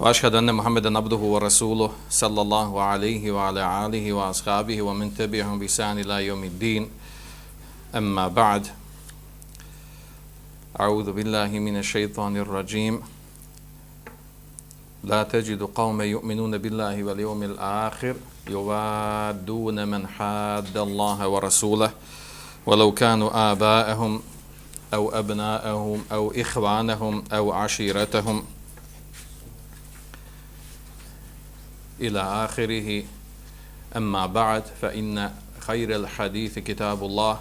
وأشهد أن محمدا عبده ورسوله صلى الله عليه وعلى آله وأصحابه ومن تبعهم بإحسان إلى يوم الدين. أما بعد أعوذ بالله من الشيطان الرجيم. لا تجد قوم يؤمنون بالله واليوم الآخر يوادون من حاد الله ورسوله. ولو كانوا آباءهم أو أبناءهم أو إخوانهم أو عشيرتهم. إلى آخره أما بعد فإن خير الحديث كتاب الله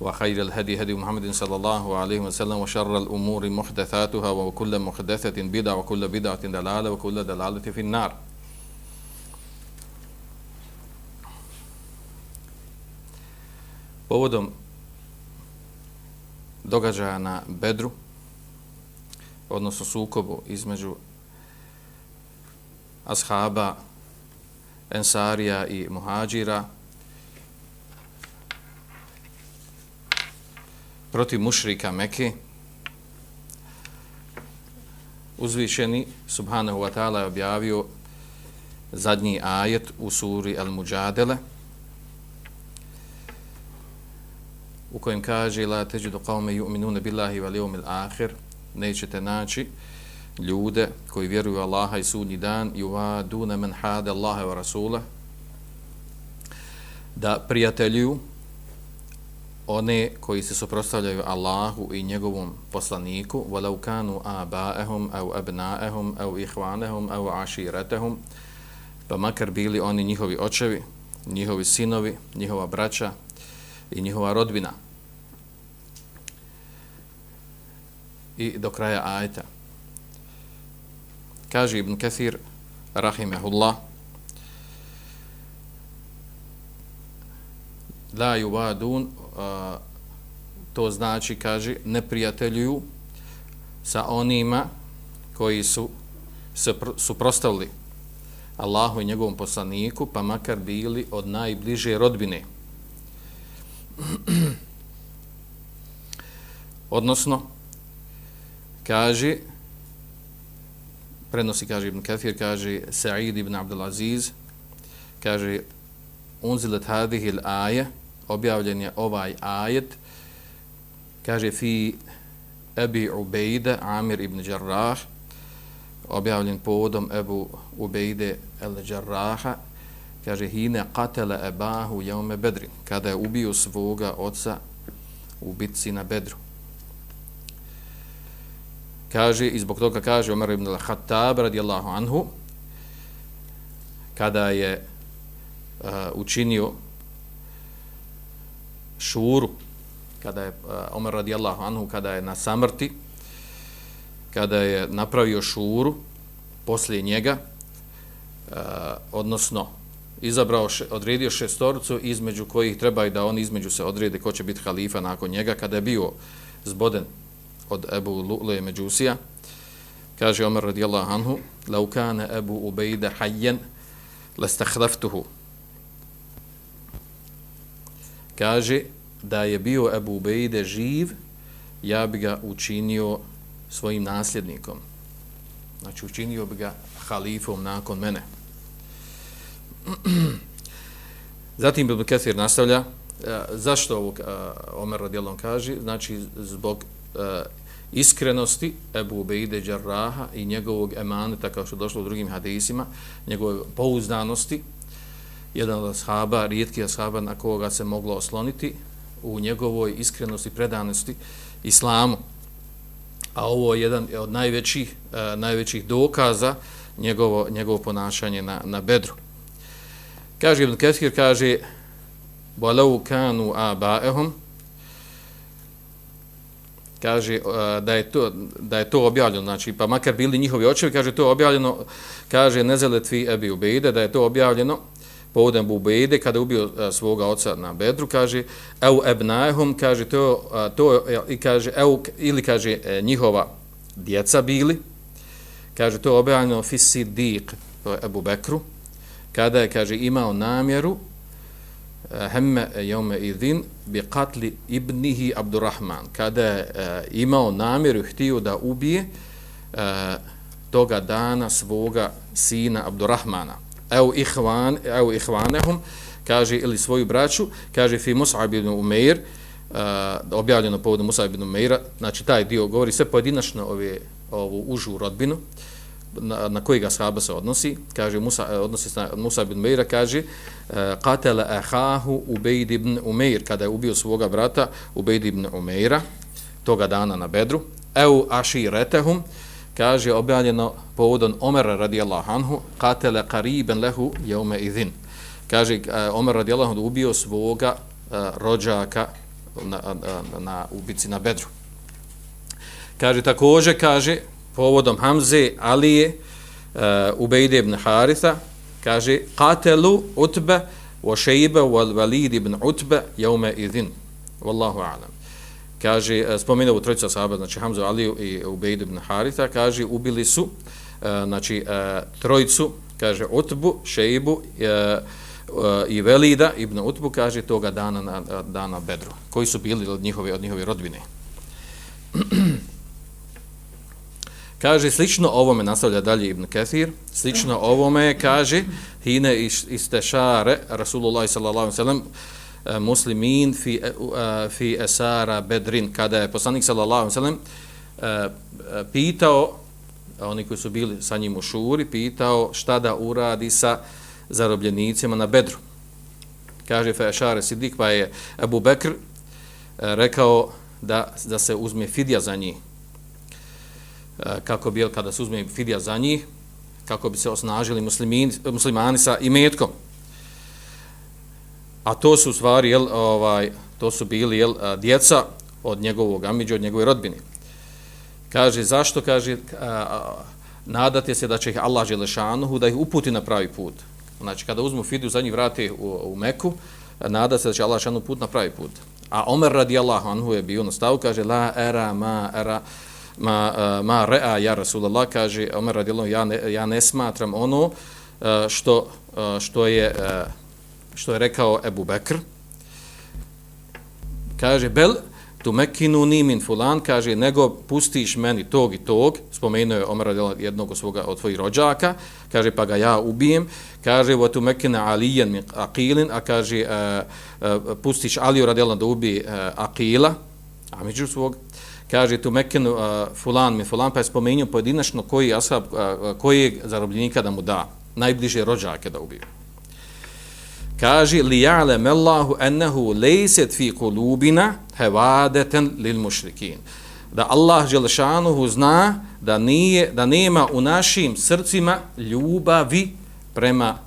وخير الهدي هدي محمد صلى الله عليه وسلم وشر الأمور محدثاتها وكل محدثة بدع وكل بدعة دلالة وكل دلالة في النار Povodom događaja na Bedru, odnosno sukobu između ashaba, ensarija i muhađira, protiv mušrika Mekke, uzvišeni subhanahu wa ta'ala je objavio zadnji ajet u suri Al-Mujadele u kojem kaže la teđidu qavme ju'minune billahi wal yawmil akhir nećete naći ljude koji vjeruju Allaha i sudnji dan i uvadune men hade Allaha wa rasula da prijateljuju one koji se suprotstavljaju Allahu i njegovom poslaniku walau kanu aba'ahum au abna'ahum au ikhwanahum au ashiratahum pa makar bili oni njihovi očevi njihovi sinovi njihova braća i njihova rodbina. I do kraja ajeta kaže Ibn Kathir rahimehullah la yubadun to znači, kaže, ne prijateljuju sa onima koji su se suprostavili Allahu i njegovom poslaniku, pa makar bili od najbliže rodbine. Odnosno, kaže, prenosi, kaže Ibn Kathir, kaže Sa'id ibn Abdulaziz, kaže, unzilet hadihil aje, objavljen je ovaj ajet, kaže fi Ebi Ubejde, Amir ibn Đarrah, objavljen povodom Ebu Ubejde el Đarraha, kaže hine katele ebahu jaume bedri, kada je ubio svoga oca u bitci na bedru. Kaže, i zbog toga kaže Omer ibn al-Hattab radijallahu anhu, kada je uh, učinio šuru, kada je uh, Omer radijallahu anhu, kada je na samrti, kada je napravio šuru poslije njega, uh, odnosno izabrao, še, odredio šestorcu između kojih treba i da oni između se odrede ko će biti halifa nakon njega, kada je bio zboden od Ebu Lu'le Međusija, kaže Omer radijallahu anhu, laukane Ebu Ubejde hajjen, lestahleftuhu, kaže da je bio Ebu Ubejde živ, ja bi ga učinio svojim nasljednikom. Znači, učinio bi ga halifom nakon mene. Zatim Ibn Kathir nastavlja, e, zašto ovo e, Omer radijalom kaže? Znači, zbog e, iskrenosti Ebu Ubejde Đarraha i njegovog emaneta, kao što je došlo u drugim hadisima, njegove pouzdanosti, jedan od ashaba, rijetki ashaba na koga se moglo osloniti u njegovoj iskrenosti, predanosti islamu. A ovo je jedan od najvećih, e, najvećih dokaza njegovo, njegovo ponašanje na, na bedru. Kaže Ibn Kethir, kaže Walau kanu aba'ehum kaže e, da je to da je to objavljeno znači pa makar bili njihovi očevi kaže to objavljeno kaže nezelet fi ebi ubejde da je to objavljeno povodom Ebu Ubejde, kada ubio e, svoga oca na Bedru, kaže, eu ebnahum kaže, to, e, to i kaže, eu ili kaže, njihova djeca bili, kaže, to je objavljeno Fisidik, to je Ebu Bekru, kada je, kaže, imao namjeru, Eh, hemme eh, jome idin bi katli ibnihi Abdurrahman, kada je imao namjeru, htio da ubije e, toga dana svoga sina Abdurrahmana. Evo ihvan, evo ihvanehum, kaže, ili svoju braću, kaže, fi Mus'ab ibn Umeir, uh, objavljeno povodom Mus'ab ibn Umeira, znači taj dio govori sve pojedinačno ove, ovu užu rodbinu, na, na kojega sahaba se odnosi, kaže Musa, e, odnosi se na Musa ibn Umeira, kaže, e, qatala ahahu Ubejd ibn Umeir, kada je ubio svoga brata Ubejd ibn Umeira, toga dana na Bedru, eu aširetehum, kaže objavljeno povodom Omera radijallahu anhu qatala qariban lahu yawma idhin kaže e, Omer radijallahu anhu ubio svoga uh, rođaka na, na, na ubici na Bedru. Kaže takođe kaže povodom Hamze Alije uh, Ubejde ibn Haritha kaže Katelu utbe wa šeibe wal Walid ibn utbe jaume idhin wallahu a'lam kaže, e, spomenuo u trojica sahaba, znači Hamzu, Aliju i Ubejd ibn Haritha, kaže, ubili su, e, znači, e, trojicu, kaže, Utbu, Šeibu i Velida ibn Utbu, kaže, toga dana na dana Bedru, koji su bili od njihove, od njihove rodbine. kaže, slično ovome, nastavlja dalje Ibn Kathir, slično ovome, kaže, hine istešare, Rasulullah sallallahu sallam, e, muslimin fi, uh, fi esara bedrin, kada je poslanik sallallahu sallam uh, pitao, oni koji su bili sa njim u šuri, pitao šta da uradi sa zarobljenicima na bedru. Kaže fe sidik, pa je Abu Bekr uh, rekao da, da se uzme fidja za njih. Eh, kako bi, kada se uzme fidija za njih, kako bi se osnažili muslimin, muslimani sa imetkom. A to su stvari, jel, ovaj, to su bili jel, eh, djeca od njegovog amiđa, od njegove rodbine. Kaže, zašto? Kaže, a, nadate se da će ih Allah Želešanuhu da ih uputi na pravi put. Znači, kada uzmu fidu, za njih vrate u, u Meku, nada se da će Allah Želešanuhu put na pravi put. A Omer radi anhu je bio na stavu, kaže, la era ma era ma, e, ma rea ja Rasulallah, kaže, Omer radijallahu, ja ne, ja ne smatram ono e, što, e, što je što je rekao Ebu Bekr. Kaže, bel, tu mekinu nimin fulan, kaže, nego pustiš meni tog i tog, spomenuo je Omer jednog svoga od tvojih rođaka, kaže, pa ga ja ubijem, kaže, wa tu mekina alijen min akilin, a kaže, uh, uh, pustiš Aliju radijela da ubi uh, akila, a među svog, kaže, tu Mekenu uh, fulan mi fulan, pa je spomenuo pojedinačno koji ashab, uh, koji zarobljenika da mu da, najbliže rođake da ubije. kaže li ja'lem Allahu ennehu laysat fi kulubina hawadatan lil mushrikin da Allah Želešanuhu zna da nije da nema u našim srcima ljubavi prema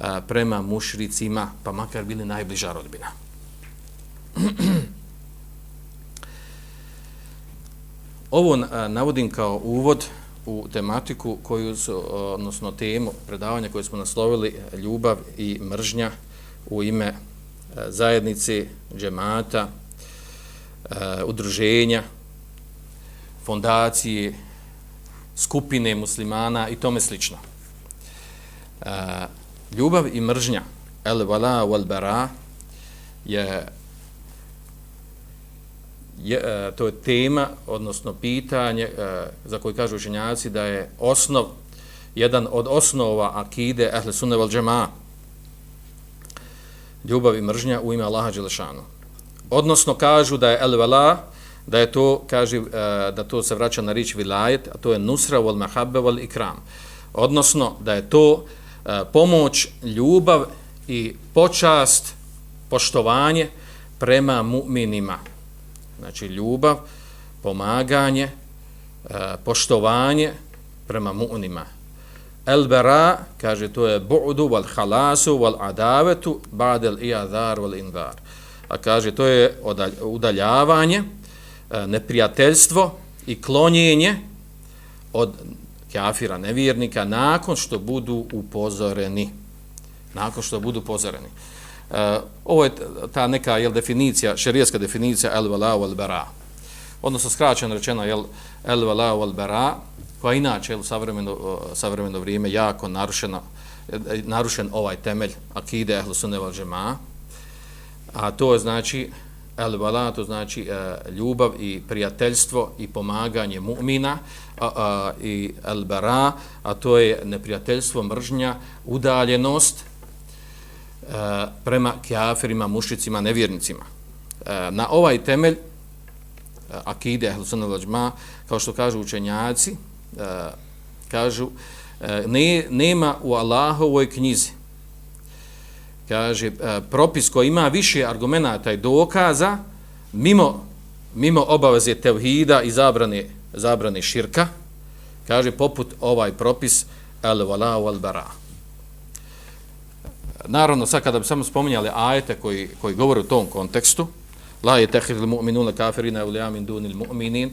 a, prema mušricima pa makar bili najbliža rodbina Ovo navodim kao uvod u tematiku koju su, odnosno temu predavanja koje smo naslovili e, ljubav i mržnja u ime e, zajednice, džemata, e, udruženja, fondacije, skupine muslimana i tome slično. Ljubav i mržnja, el vala wal bara, je je, e, to je tema, odnosno pitanje e, za koje kažu učenjaci da je osnov, jedan od osnova akide ehle sunne val džema, ljubav i mržnja u ime Allaha Đelešanu. Odnosno kažu da je el vala, da je to, kaže, e, da to se vraća na rič vilajet, a to je nusra wal mahabbe wal ikram. Odnosno da je to pomoć, ljubav i počast, poštovanje prema mu'minima, znači ljubav, pomaganje, e, poštovanje prema mu'nima. El bera, kaže, to je bu'du wal halasu wal adavetu ba'del iadar wal indar. A kaže, to je udaljavanje, e, neprijateljstvo i klonjenje od kafira, nevjernika, nakon što budu upozoreni. nakon što budu upozoreni. Uh, ovo je ta neka jel, definicija, šerijska definicija el vala wal bara. Odnosno skraćeno rečeno jel el vala wal bara, koja inače u savremeno, eh, savremeno vrijeme jako narušena, eh, narušen ovaj temelj akide ehlu sunne wal džema, a to je znači el vala, to znači uh, ljubav i prijateljstvo i pomaganje mu'mina, a, a, i el bara, a to je neprijateljstvo, mržnja, udaljenost, Eh, prema kjafirima, mušicima, nevjernicima. Eh, na ovaj temelj eh, akide Ahlusana Vlađma, kao što kažu učenjaci, kažu, ne, nema u Allahovoj knjizi, kaže, propis koji ima više argumenta i dokaza, mimo, mimo obaveze tevhida i zabrane, zabrane širka, kaže, poput ovaj propis, al-walau al-bara. Naravno, sad kada bi samo spominjali ajete koji, koji govore u tom kontekstu, la je tehir mu'minuna mu'minun kafirina u min dunil mu'minin,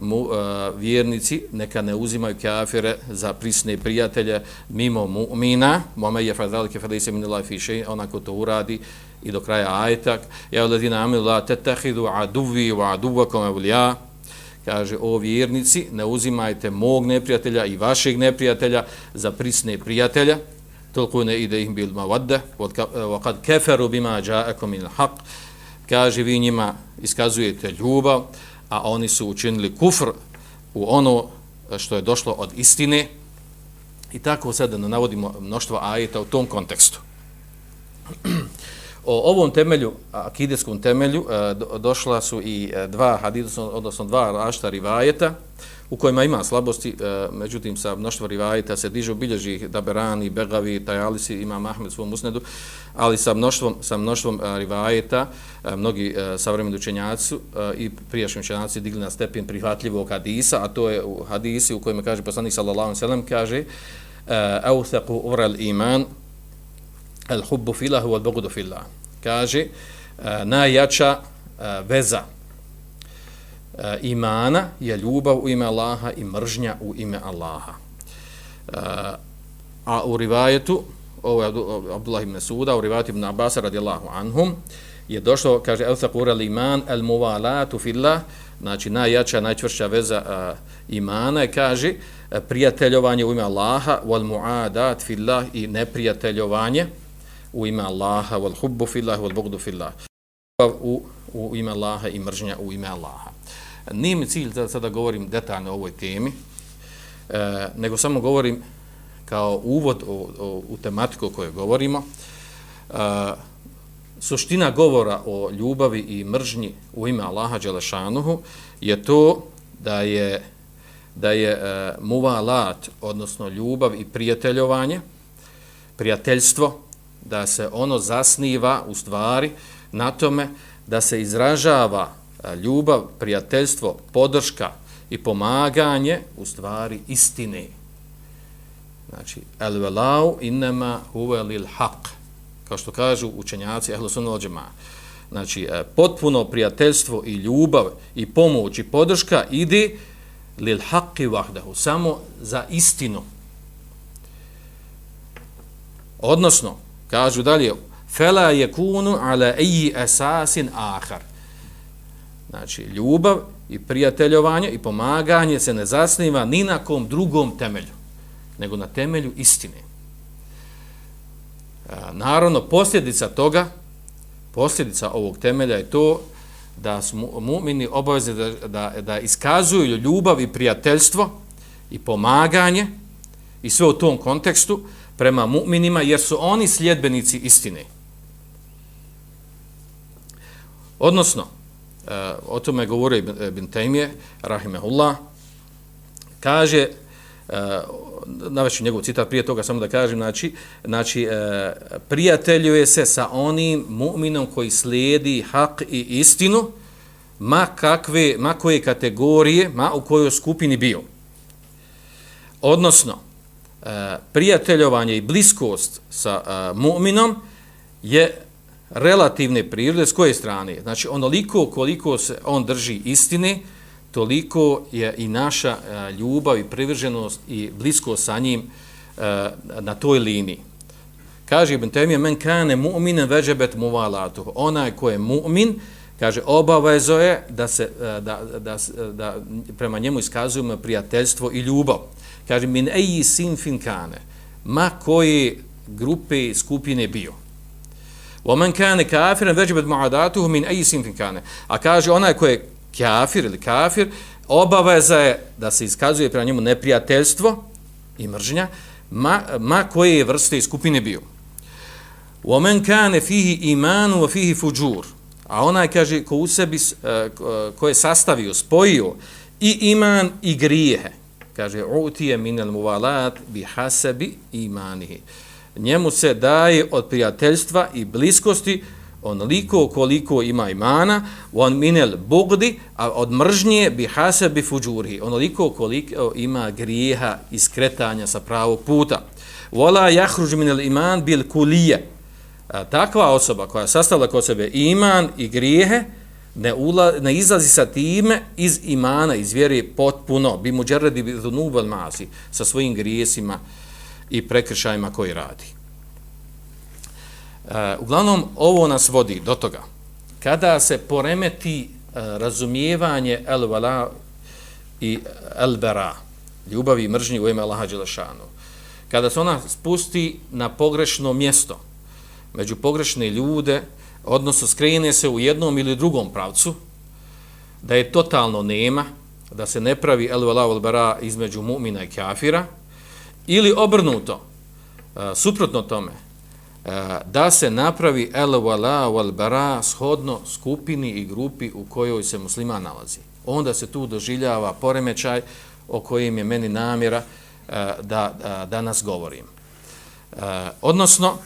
mu, uh, vjernici neka ne uzimaju kafire za prisne prijatelje mimo mu'mina, mome je fadalike fadise min Allah fiše, onako to uradi i do kraja ajetak, ja u amil la te tehidu aduvi wa aduvakom evlija, kaže, o vjernici, ne uzimajte mog neprijatelja i vašeg neprijatelja za prisne prijatelja, tulquna idejim bil mavadde, wa qad kafaru bima ja'akum min haq, kaže vi njima iskazujete ljubav a oni su učinili kufr u ono što je došlo od istine. I tako sada navodimo mnoštvo ajeta u tom kontekstu. O ovom temelju akideskom temelju e, došla su i e, dva hadisa odnosno dva rašta rivajeta u kojima ima slabosti, e, međutim sa mnoštvo rivajita se dižu bilježi Daberani, Begavi, Tajalisi, ima Mahmed svom usnedu, ali sa mnoštvom, sa mnoštvom e, rivajita e, mnogi e, savremeni učenjaci e, i prijašnji učenjaci digli na stepen prihvatljivog hadisa, a to je u hadisi u kojem kaže poslanik sallallahu alaihi sallam, kaže Euthaku ural iman el hubbu filahu al bogudu filah. Kaže e, najjača veza e, imana je ljubav u ime Allaha i mržnja u ime Allaha. E, a u rivajetu, ovo je Abdullah ibn Suda, u rivajetu ibn Abbas radijallahu anhum, je došlo, kaže, el thakur al iman el muvalatu fillah, znači najjača, najčvršća veza a, imana je, kaže, prijateljovanje u ime Allaha, wal muadat fillah i neprijateljovanje u ime Allaha, wal hubbu fillah, wal bugdu fillah. U, u ime Allaha i mržnja u ime Allaha. Nije mi cilj da sada govorim detaljno o ovoj temi, e, nego samo govorim kao uvod o, o, u tematiku o kojoj govorimo. E, suština govora o ljubavi i mržnji u ime Allaha Đelešanuhu je to da je da je e, muvalat, odnosno ljubav i prijateljovanje, prijateljstvo, da se ono zasniva u stvari na tome da se izražava ljubav, prijateljstvo, podrška i pomaganje u stvari istine. Znači, el velau innema huve lil haq, kao što kažu učenjaci ehlu sunna ođema. Znači, e, potpuno prijateljstvo i ljubav i pomoć i podrška ide lil haqi vahdahu, samo za istinu. Odnosno, kažu dalje, fela je kunu ala eji esasin ahar. Znači, ljubav i prijateljovanje i pomaganje se ne zasniva ni na kom drugom temelju, nego na temelju istine. E, naravno, posljedica toga, posljedica ovog temelja je to da su mu'mini obavezni da, da, da iskazuju ljubav i prijateljstvo i pomaganje i sve u tom kontekstu prema mu'minima, jer su oni sljedbenici istine. Odnosno, uh, o tome govori Ibn Taymije, rahimehullah, kaže, e, uh, naveću njegov citat prije toga, samo da kažem, znači, znači e, prijateljuje se sa onim mu'minom koji slijedi hak i istinu, ma kakve, ma koje kategorije, ma u kojoj skupini bio. Odnosno, e, prijateljovanje i bliskost sa uh, mu'minom je relativne prirode, s koje strane? Znači, onoliko koliko se on drži istine, toliko je i naša e, ljubav i privrženost i blisko sa njim e, na toj liniji. Kaže Ibn Temije, men kane mu'minen veđebet muvalatuhu. Onaj ko je mu'min, kaže, obavezo je da se da, da, da, da prema njemu iskazujemo prijateljstvo i ljubav. Kaže, min eji sin fin kane, ma koji grupe skupine bio. Wa man kana kafiran wajibat mu'adatuhu min ay sinfin kana. A kaže onaj ko je kafir ili kafir, obaveza je da se iskazuje prema njemu neprijateljstvo i mržnja, ma, ma koje vrste i skupine bio. Wa man kana fihi iman wa fihi fujur. A onaj kaže ko u sebi e, ko je sastavio, spojio i iman i grijehe. Kaže utije minal muvalat bi hasabi imanihi njemu se daje od prijateljstva i bliskosti onoliko koliko ima imana, on minel bugdi, a od mržnje bi hase bi fuđuri, onoliko koliko ima grijeha i skretanja sa pravog puta. Vola jahruž minel iman bil kulije. A, takva osoba koja sastavila kod sebe iman i grijehe, ne, ula, ne izlazi sa time iz imana, iz vjere potpuno, bi mu džeredi bi dhunubel masi, sa svojim grijesima, i prekršajima koji radi. E, uglavnom, ovo nas vodi do toga. Kada se poremeti e, razumijevanje el-vala i el-bera, ljubavi i mržnji u ime Allaha Đelešanu, kada se ona spusti na pogrešno mjesto, među pogrešne ljude, odnosno skrene se u jednom ili drugom pravcu, da je totalno nema, da se ne pravi el-vala i el-bera između mu'mina i kafira, ili obrnuto, e, suprotno tome, e, da se napravi el wala wal bara shodno skupini i grupi u kojoj se muslima nalazi. Onda se tu doživljava poremećaj o kojim je meni namjera e, da, da danas govorim. Odnosno,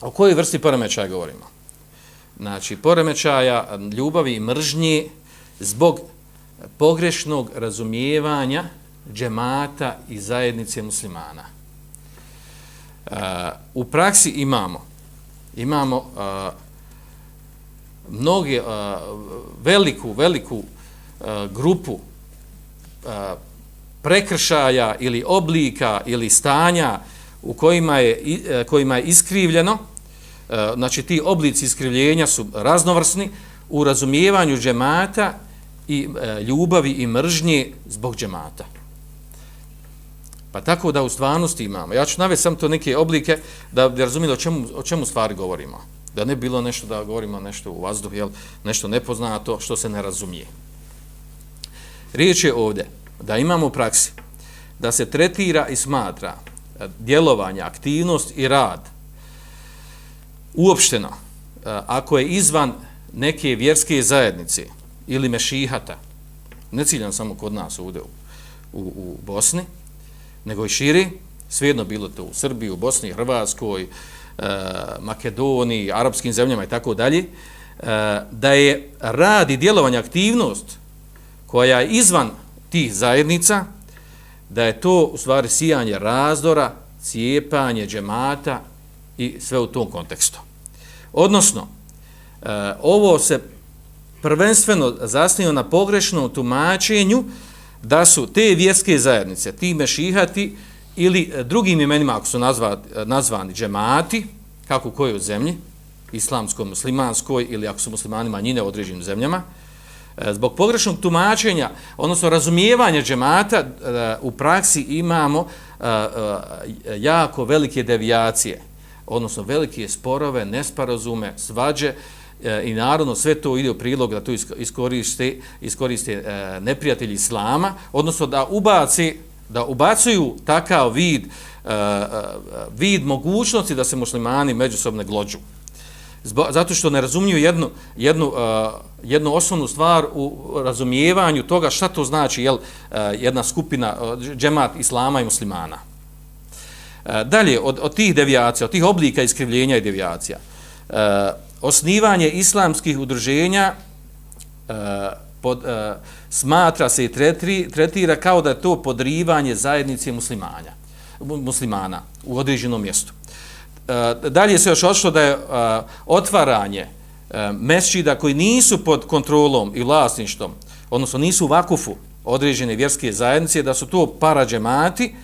o kojoj vrsti poremećaja govorimo? Znači, poremećaja ljubavi i mržnji zbog pogrešnog razumijevanja džemata i zajednice muslimana. Uh, u praksi imamo imamo uh, mnoge uh, veliku veliku uh, grupu uh, prekršaja ili oblika ili stanja u kojima je uh, kojima je iskrivljeno uh, znači ti oblici iskrivljenja su raznovrsni u razumijevanju džemata i uh, ljubavi i mržnje zbog džemata. Pa tako da u stvarnosti imamo. Ja ću navesti sam to neke oblike da bi razumili o čemu, o čemu stvari govorimo. Da ne bilo nešto da govorimo nešto u vazduhu, jel, nešto nepoznato što se ne razumije. Riječ je ovdje da imamo u praksi da se tretira i smatra e, djelovanje, aktivnost i rad uopšteno e, ako je izvan neke vjerske zajednice ili mešihata, ne ciljam samo kod nas ovdje u, u, u Bosni, nego i širi, svejedno bilo to u Srbiji, u Bosni, Hrvatskoj, e, Makedoniji, arapskim zemljama i tako dalje, e, da je rad i djelovanje aktivnost koja je izvan tih zajednica, da je to u stvari sijanje razdora, cijepanje džemata i sve u tom kontekstu. Odnosno, e, ovo se prvenstveno zasnio na pogrešnom tumačenju da su te vjerske zajednice, ti mešihati ili e, drugim imenima ako su nazva, e, nazvani džemati, kako u kojoj zemlji, islamskoj, muslimanskoj ili ako su muslimani manjine u određenim zemljama, e, zbog pogrešnog tumačenja, odnosno razumijevanja džemata, u praksi imamo jako velike devijacije, odnosno velike sporove, nesparazume, svađe, E, i naravno sve to ide u prilog da to iskoriste, iskoriste e, neprijatelji islama, odnosno da ubaci da ubacuju takav vid e, e vid mogućnosti da se muslimani međusobne glođu. zato što ne razumiju jednu, jednu, e, jednu osnovnu stvar u razumijevanju toga šta to znači jel, jedna skupina džemat islama i muslimana. Dalje, od, od tih devijacija, od tih oblika iskrivljenja i devijacija, osnivanje islamskih udruženja uh, pod, e, smatra se i tretri, tretira kao da je to podrivanje zajednice muslimanja, muslimana u određenom mjestu. Uh, dalje se još odšlo da je e, otvaranje e, mesčida koji nisu pod kontrolom i vlasništvom, odnosno nisu u vakufu određene vjerske zajednice, da su to parađemati,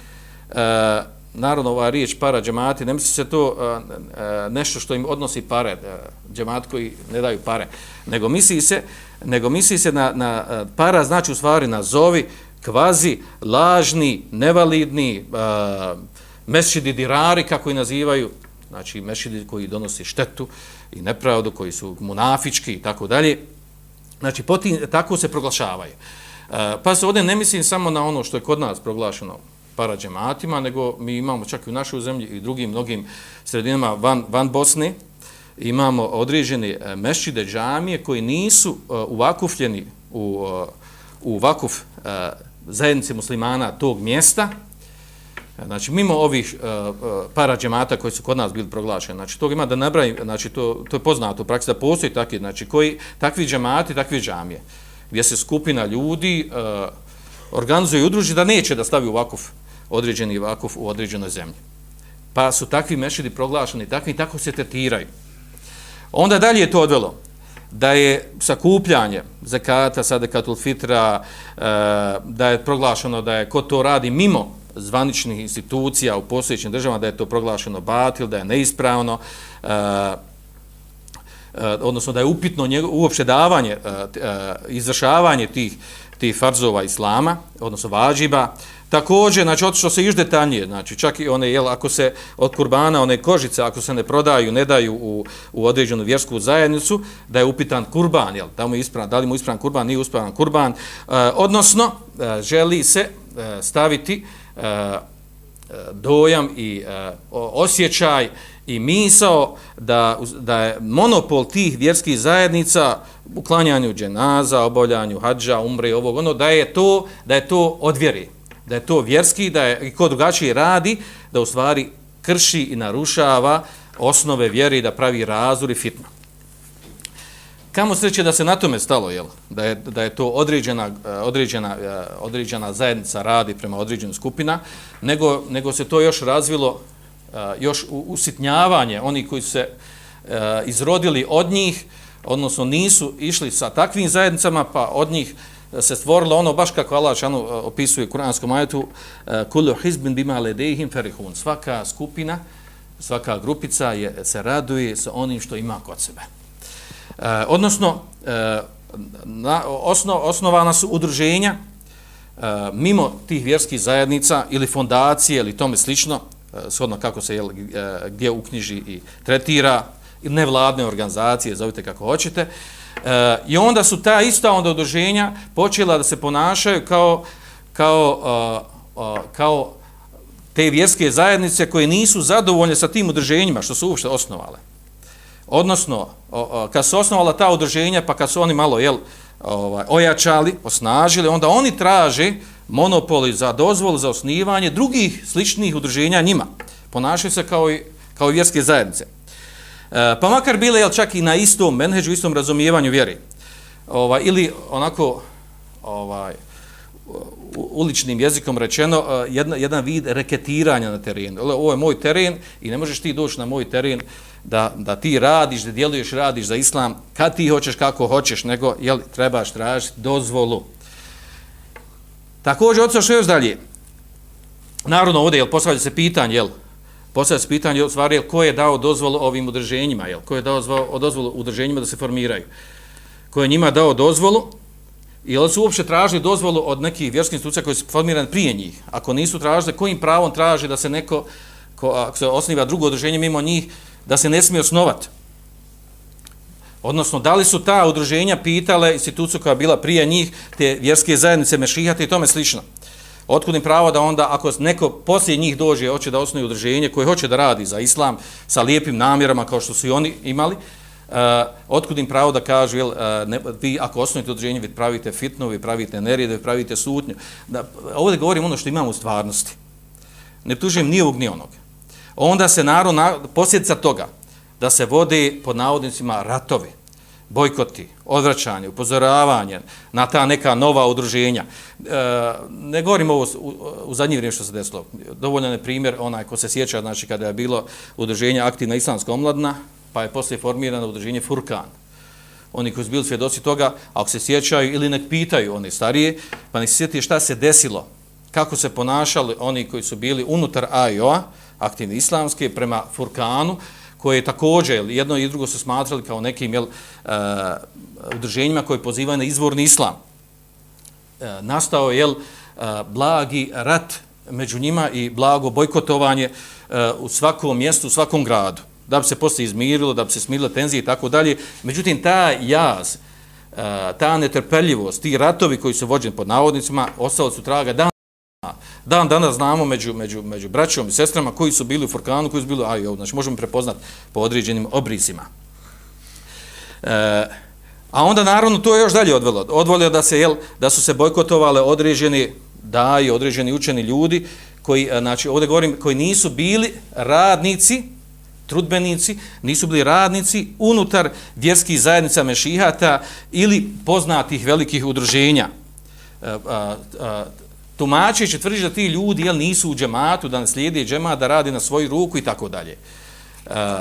uh, e, naravno ova riječ para džemati, ne misli se to a, a, nešto što im odnosi pare, džemat koji ne daju pare, nego misli se, nego misli se na, na para znači u stvari na zovi, kvazi, lažni, nevalidni, a, mešidi dirari, kako i nazivaju, znači mešidi koji donosi štetu i nepravdu, koji su munafički i tako dalje, znači potin, tako se proglašavaju. A, pa se ovdje ne mislim samo na ono što je kod nas proglašeno para džematima, nego mi imamo čak i u našoj zemlji i drugim mnogim sredinama van, van Bosne, imamo određene e, mešćide džamije koji nisu e, uh, uvakufljeni u, uh, u vakuf uh, zajednice muslimana tog mjesta, Znači, mimo ovih uh, para džemata koji su kod nas bili proglašeni, znači, to ima da nabrajim, znači, to, to je poznato u praksi da postoji takvi, znači, koji, takvi džemati, takvi džamije, gdje se skupina ljudi uh, organizuje i udruži da neće da stavi u vakuf određeni vakuf u određenoj zemlji. Pa su takvi mešidi proglašeni, takvi tako se tretiraju. Onda dalje je to odvelo da je sakupljanje zakata, sadekatul fitra, e, da je proglašeno da je ko to radi mimo zvaničnih institucija u postojećim državama, da je to proglašeno batil, da je neispravno, e, e, odnosno da je upitno njego, uopšte davanje, izvršavanje tih, tih farzova islama, odnosno vađiba, Također, znači, otišlo se još detaljnije, znači, čak i one, jel, ako se od kurbana, one kožice, ako se ne prodaju, ne daju u, u određenu vjersku zajednicu, da je upitan kurban, jel, da, mu je ispran, da li mu je ispran kurban, nije ispran kurban, e, odnosno, e, želi se e, staviti e, e dojam i e, osjećaj i misao da, da je monopol tih vjerskih zajednica u klanjanju dženaza, obavljanju hađa, umre, ovog, ono, da je to, da je to odvjeri da je to vjerski, da je i ko drugačije radi, da u stvari krši i narušava osnove vjere i da pravi razur i fitno. Kamo sreće da se na tome stalo, jel? Da, je, da je to određena, eh, određena, eh, određena zajednica radi prema određenim skupina, nego, nego se to još razvilo, Eh, još usitnjavanje, oni koji se eh, izrodili od njih, odnosno nisu išli sa takvim zajednicama, pa od njih eh, se stvorilo ono baš kako Allah šanu opisuje u kuranskom ajetu kullu hizbin bima ladayhim farihun svaka skupina svaka grupica je se raduje sa onim što ima kod sebe. E, odnosno na, osno, osnovana su udruženja mimo tih vjerskih zajednica ili fondacije ili tome slično E, shodno kako se jel, e, gdje uknjiži i tretira ili nevladne organizacije zovite kako hoćete E, I onda su ta ista onda udruženja počela da se ponašaju kao, kao, uh, uh, kao te vjerske zajednice koje nisu zadovoljne sa tim udruženjima što su uopšte osnovale. Odnosno, uh, uh, kad su osnovala ta udruženja, pa kad su oni malo jel, ovaj, ojačali, osnažili, onda oni traže monopoli za dozvol za osnivanje drugih sličnih udruženja njima. Ponašaju se kao i, kao i vjerske zajednice. E, pa makar bile jel, čak i na istom menheđu, istom razumijevanju vjeri. Ovaj, ili onako ovaj, uličnim jezikom rečeno, e, jedna, jedan vid reketiranja na terenu. Ovo je moj teren i ne možeš ti doći na moj teren da, da ti radiš, da djeluješ, radiš za islam, kad ti hoćeš, kako hoćeš, nego jel, trebaš tražiti dozvolu. Također, odsao što još dalje. Narodno ovdje, jel, postavlja se pitanje, jel, Postavlja se pitanje, jel, stvari, ko je dao dozvolu ovim udrženjima, jel? ko je dao dozvolu udrženjima da se formiraju? Ko je njima dao dozvolu? jel su uopće tražili dozvolu od nekih vjerskih institucija koji su formirani prije njih? Ako nisu tražili, kojim pravom traži da se neko, ko, ako se osniva drugo udrženje mimo njih, da se ne smije osnovati? Odnosno, da li su ta udruženja pitale instituciju koja bila prije njih, te vjerske zajednice, mešihate i tome slično? Otkud im pravo da onda, ako neko poslije njih dođe, hoće da osnovi udruženje koje hoće da radi za islam sa lijepim namjerama kao što su i oni imali, uh, otkud im pravo da kažu, jel, uh, ne, vi ako osnovite udruženje, vi pravite fitnu, vi pravite nerijede, vi pravite sutnju. Da, ovdje govorim ono što imamo u stvarnosti. Ne tužim ni ovog, ni onog. Onda se narod, na, posljedica toga, da se vodi pod navodnicima ratovi, bojkoti, odvraćanje, upozoravanje na ta neka nova udruženja. E, ne govorim ovo u, u zadnji vrijeme što se desilo. Dovoljan je primjer onaj ko se sjeća, znači kada je bilo udruženje aktivna islamska omladna, pa je poslije formirano udruženje Furkan. Oni koji su bili svjedoci toga, ako se sjećaju ili nek pitaju oni starije, pa nek se sjeti šta se desilo, kako se ponašali oni koji su bili unutar AIO-a, aktivni islamske, prema Furkanu, koje je također, jedno i drugo su smatrali kao nekim jel, e, uh, udrženjima koje pozivaju na izvorni islam. E, nastao je jel, e, blagi rat među njima i blago bojkotovanje u svakom mjestu, u svakom gradu. Da bi se poslije izmirilo, da bi se smirile tenzije i tako dalje. Međutim, ta jaz, ta netrpeljivost, ti ratovi koji su vođeni pod navodnicima, ostali su traga dan Dan danas znamo među, među, među braćom i sestrama koji su bili u Furkanu, koji su bili u znači možemo prepoznati po određenim obrisima. E, a onda naravno to je još dalje odvelo. Odvolio da, se, jel, da su se bojkotovale određeni da i određeni učeni ljudi koji, e, znači ovdje govorim, koji nisu bili radnici, trudbenici, nisu bili radnici unutar vjerskih zajednica mešihata ili poznatih velikih udruženja. E, a, a, tumačeći tvrdiš da ti ljudi jel, nisu u džematu, da ne slijede džemat, da radi na svoju ruku i tako dalje. E,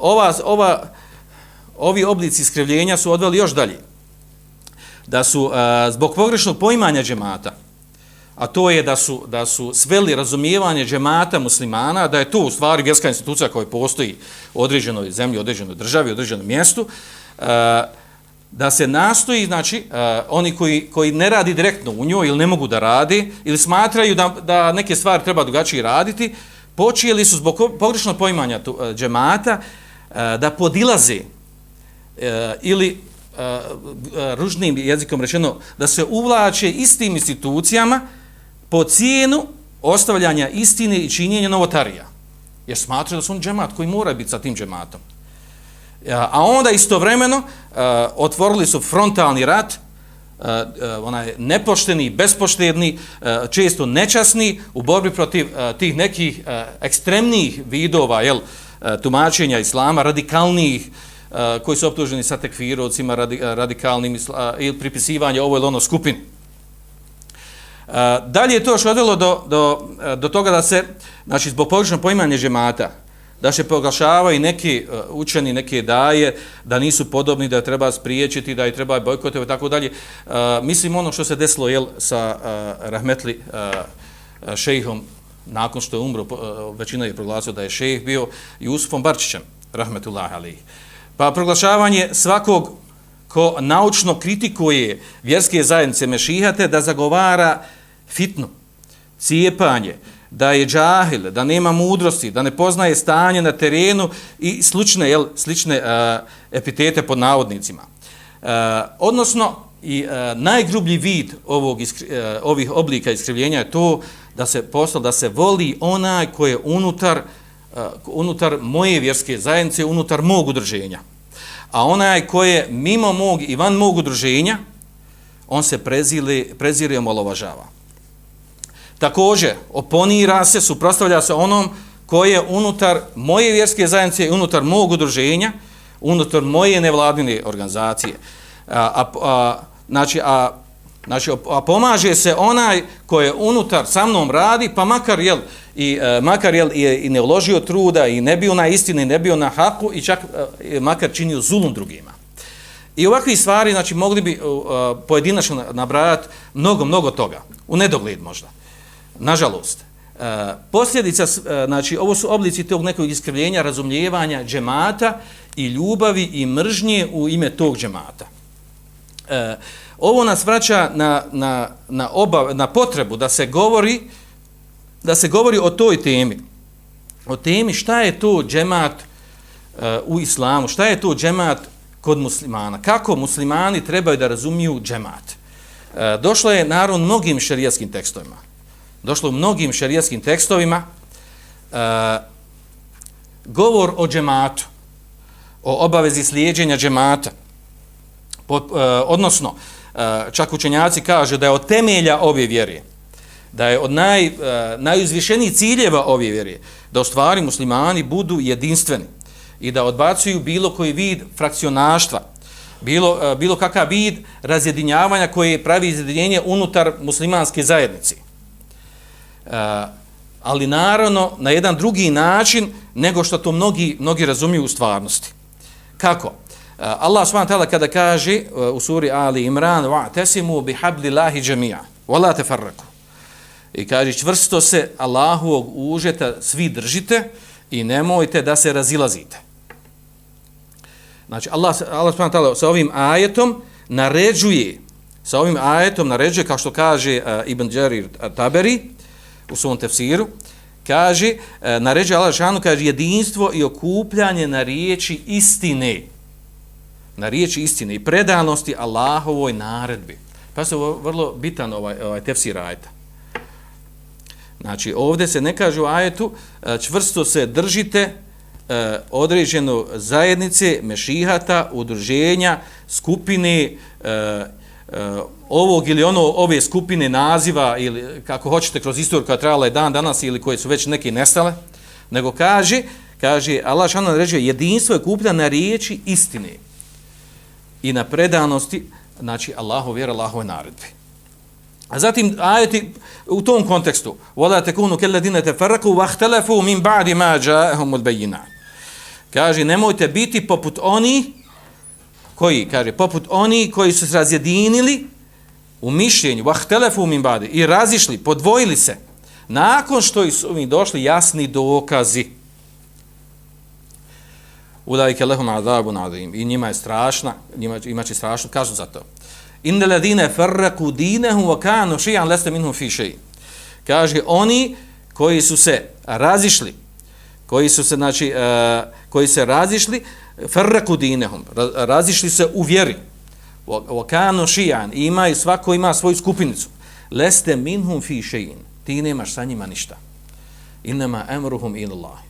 ova, ova, ovi oblici iskrivljenja su odveli još dalje. Da su a, zbog pogrešnog poimanja džemata, a to je da su, da su sveli razumijevanje džemata muslimana, da je to u stvari vjerska institucija koja postoji u određenoj zemlji, određenoj državi, određenom mjestu, a, da se nastoji, znači, uh, oni koji, koji ne radi direktno u njoj ili ne mogu da radi, ili smatraju da, da neke stvari treba drugačije raditi, počeli su zbog pogrešnog poimanja tu, uh, džemata uh, da podilaze uh, ili uh, uh, ružnim jezikom rečeno da se uvlače istim institucijama po cijenu ostavljanja istine i činjenja novotarija. Jer smatraju da su on džemat koji mora biti sa tim džematom. A onda istovremeno uh, otvorili su frontalni rat, uh, onaj nepošteni, bespoštedni, uh, često nečasni u borbi protiv uh, tih nekih uh, ekstremnih vidova jel, uh, tumačenja islama, radikalnih, uh, koji su optuženi sa tekfirovcima, radi, uh, radikalnim isla, uh, ili pripisivanje ovo ili ono skupini. Uh, dalje je to još odvelo do, do, do toga da se, znači zbog pogrešnog poimanja džemata, da se proglašavaju neki e, učeni, neke daje, da nisu podobni, da treba spriječiti, da je treba bojkotovati i tako dalje. E, mislim ono što se desilo jel, sa uh, Rahmetli uh, šejhom, nakon što je umro, uh, većina je proglasio da je šejh bio Jusufom Barčićem, Rahmetullah alihi. Pa proglašavanje svakog ko naučno kritikuje vjerske zajednice mešihate da zagovara fitnu, cijepanje, da je džahil, da nema mudrosti, da ne poznaje stanje na terenu i slične, jel, slične uh, epitete pod navodnicima. Uh, odnosno, i uh, najgrublji vid ovog iskri, uh, ovih oblika iskrivljenja je to da se posla, da se voli onaj koji je unutar, uh, unutar moje vjerske zajednice, unutar mog udrženja. A onaj koji je mimo mog i van mog udruženja, on se prezire, prezire i omalovažava. Također, oponira se, suprostavlja se onom koje je unutar moje vjerske zajednice, i unutar mog udruženja, unutar moje nevladine organizacije. A, a, a, znači, a, znači, a pomaže se onaj koji je unutar sa mnom radi, pa makar, jel, i, a, e, makar jel, i, i ne uložio truda i ne bio na istini, ne bio na haku i čak a, e, makar činio zulum drugima. I ovakvi stvari, znači, mogli bi a, pojedinačno nabrajati mnogo, mnogo toga. U nedogled možda. Nažalost, uh, posljedica, e, znači, ovo su oblici tog nekog iskrivljenja, razumljevanja džemata i ljubavi i mržnje u ime tog džemata. Uh, ovo nas vraća na, na, na, obav, na potrebu da se govori da se govori o toj temi. O temi šta je to džemat u islamu, šta je to džemat kod muslimana, kako muslimani trebaju da razumiju džemat. Došlo je naravno mnogim šerijaskim tekstovima došlo u mnogim šerijskim tekstovima e, govor o džematu, o obavezi slijedženja džemata, pod, e, odnosno, e, čak učenjaci kaže da je od temelja ove vjere, da je od naj, e, najuzvišenijih ciljeva ove vjere, da u stvari muslimani budu jedinstveni i da odbacuju bilo koji vid frakcionaštva, bilo, e, bilo kakav vid razjedinjavanja koje pravi izjedinjenje unutar muslimanske zajednice. Ali naravno na jedan drugi način nego što to mnogi, mnogi razumiju u stvarnosti. Kako? Eh, Allah subhanahu wa ta'ala kada kaže eh, u suri Ali Imran wa bihablillahi bi wa la Wala tafarraqu. I kaže čvrsto se Allahovog užeta svi držite i nemojte da se razilazite. Znači Allah Allah subhanahu sa ovim ajetom naređuje sa ovim ajetom naređuje kao što kaže uh, Ibn Jarir Taberi u svom tefsiru kaže uh, naređuje Allah Žešanu, kaže jedinstvo i okupljanje na riječi istine na riječi istine i predanosti Allahovoj naredbi. Pa se vrlo bitan ovaj, ovaj tefsir ajeta. Znači, ovdje se ne kaže u ajetu, e, čvrsto se držite e, određenu zajednice, mešihata, udruženja, skupine, e, Eh, ovog ili ono, ove skupine naziva, ili kako hoćete kroz istoriju koja trajala je dan danas ili koje su već neke nestale, nego kaže, kaže, Allah šano ređe, jedinstvo je kuplja na riječi istine i na predanosti, znači Allahu vjera, Allahove naredbe. A zatim ajeti u tom kontekstu wala takunu كَلَّدِينَ تَفَرَّقُوا wa مِنْ min مَا ma الْبَيِّنَا. Kaže nemojte biti poput oni koji kaže poput oni koji su se razjedinili u mišljenju vahtelefu min bade, i razišli, podvojili se nakon što su mi došli jasni dokazi. Ulajke lehum azabun azim. I njima je strašna, njima, ima će strašno, kažu za to. Inne ladine farraku dinehu wa kanu šijan leste minhum fi šeji. Kaže, oni koji su se razišli, koji su se, znači, uh, koji se razišli, farraku dinehum, razišli se u vjeri, wa kanu shi'an, ima i svako ima svoju skupinicu, leste minhum fi shay'in. ti nemaš sa njima ništa. Innama amruhum ilallahi,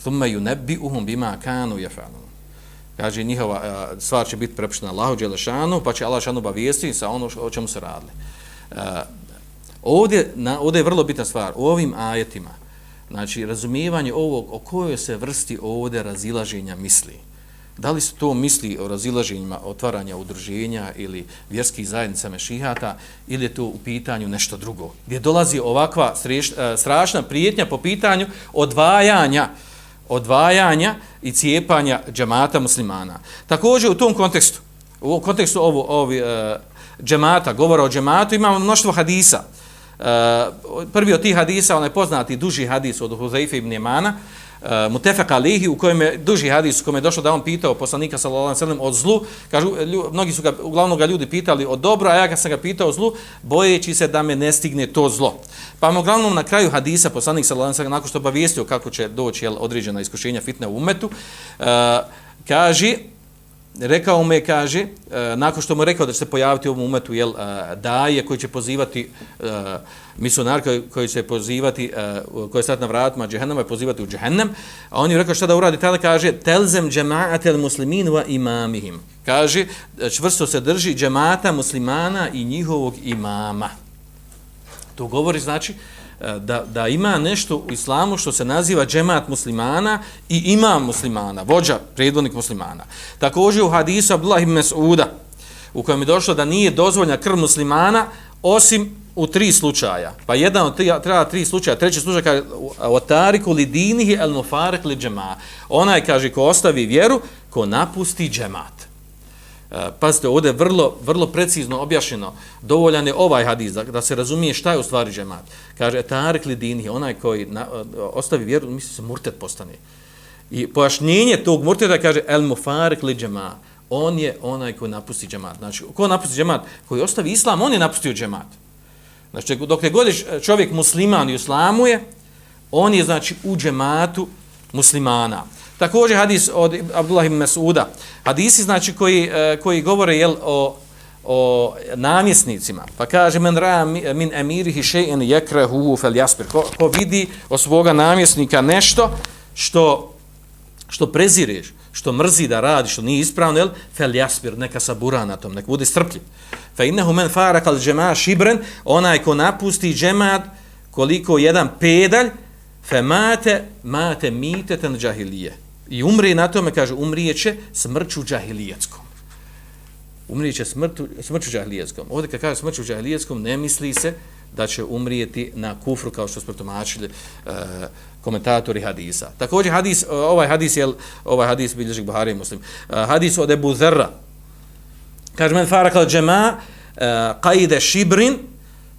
thumma yunabbi'uhum bima kanu yaf'alun kaže njihova stvar će biti prepuštena Allahu dželešanu, pa će Allah šanu obavijestiti sa ono o čemu se radili. Ovdje, na, ovdje je vrlo bitna stvar. U ovim ajetima, znači razumijevanje ovog o kojoj se vrsti ovdje razilaženja misli. Da li su to misli o razilaženjima otvaranja udruženja ili vjerskih zajednica mešihata ili je to u pitanju nešto drugo. Gdje dolazi ovakva sreš, e, strašna prijetnja po pitanju odvajanja odvajanja i cijepanja džemata muslimana. Također u tom kontekstu, u kontekstu ovu, ovi, e, džemata, govora o džematu, imamo mnoštvo hadisa. E, prvi od tih hadisa, onaj poznati duži hadis od Huzaife ibn Jemana, Eh, uh, Mutefek Alihi, u kojem je duži hadis, u kojem je došlo da on pitao poslanika sallallahu alejhi ve od zlu, kažu, eh, lju, mnogi su ga, uglavnom ga ljudi pitali o dobro, a ja ga sam ga pitao o zlu, bojeći se da me ne stigne to zlo. Pa mu uglavnom na kraju hadisa poslanik sallallahu alejhi ve nakon što obavijestio kako će doći jel, određena iskušenja fitne u umetu, uh, kaže, rekao me, kaže, uh, nakon što mu rekao da će se pojaviti u ovom umetu, jel, uh, daje koji će pozivati, uh, misionar koji, koji se pozivati, uh, koji je sad na vratima džehennama i pozivati u džehennem, a on je rekao šta da uradi, tada kaže, telzem džema'atel muslimin wa imamihim. Kaže, eh, čvrsto se drži džemata muslimana i njihovog imama. To govori, znači, eh, da, da ima nešto u islamu što se naziva džemat muslimana i imam muslimana, vođa, predvodnik muslimana. Također u hadisu Abdullah ibn Mas'uda, u kojem je došlo da nije dozvoljna krv muslimana, osim u tri slučaja. Pa jedan od tri, treba tri slučaja. Treći slučaj kaže otariku li dinihi el mufarek li džema. Onaj kaže ko ostavi vjeru, ko napusti džemat. E, pazite, ovdje je vrlo, vrlo precizno objašnjeno, dovoljan je ovaj hadis, da, da se razumije šta je u stvari džemat. Kaže, e tarik li dinihi, onaj koji na, e, ostavi vjeru, misli se murtet postane. I pojašnjenje tog murteta kaže, el mufarik li džema. on je onaj koji napusti džemat. Znači, ko napusti džemat? Koji ostavi islam, on je napustio džemat. Znači, dok je godiš čovjek musliman i uslamuje, on je, znači, u džematu muslimana. Također hadis od Abdullah ibn Mas'uda. Hadisi znači koji, e, koji govore jel, o, o namjesnicima. Pa kaže men ra min emirihi shay'an fel falyaspir. Ko, ko vidi od svoga namjesnika nešto što što prezireš, što mrzi da radi, što nije ispravno, jel? Falyaspir, neka sabura na tom, neka bude strpljiv. Fa innahu man farak al-jama'a shibran, onaj ko napusti džemat koliko jedan pedalj, fe mate, mate miteten džahilije. I umri na tome, kaže, umrijeće smrću džahilijetskom. Umrijeće smrtu, smrću džahilijetskom. Ovdje kad kaže smrću džahilijetskom, ne misli se da će umrijeti na kufru, kao što smo tomačili e, komentatori hadisa. Također, hadis, e, ovaj hadis je, ovaj hadis bilježi Buhari muslim. E, hadis od Abu Zerra. Kaže, men farakal džema e, qaida shibrin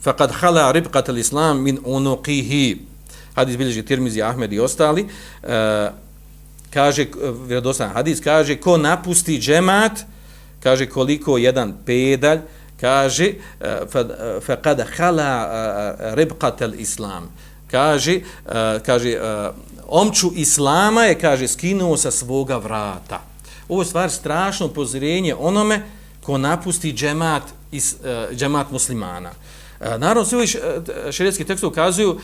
faqad khala ribqat al-islam min unuqihi hadis bilježi Tirmizi Ahmed i ostali E, kaže vjerodostan hadis kaže ko napusti džemat kaže koliko jedan pedalj kaže eh, eh, faqad khala uh, ribqat al-islam. Kaže kaže omču islama je kaže skinuo sa svoga vrata. Ovo je stvar strašno upozorenje onome ko napusti džemat is, džemat muslimana. Naravno svi ovi šerijetski tekstovi ukazuju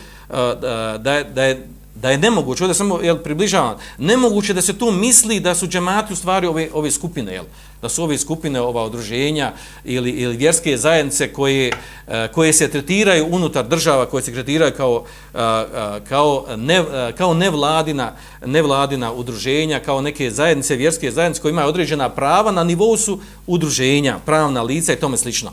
da, je, da je da je nemoguće, ovdje samo jel, približavam, nemoguće da se tu misli da su džemati u stvari ove, ove skupine, jel, da su ove skupine, ova odruženja ili, ili vjerske zajednice koje, e, koje se tretiraju unutar država, koje se tretiraju kao, e, e, kao, ne, kao nevladina, nevladina udruženja, kao neke zajednice, vjerske zajednice koje imaju određena prava na nivou su udruženja, pravna lica i tome slično.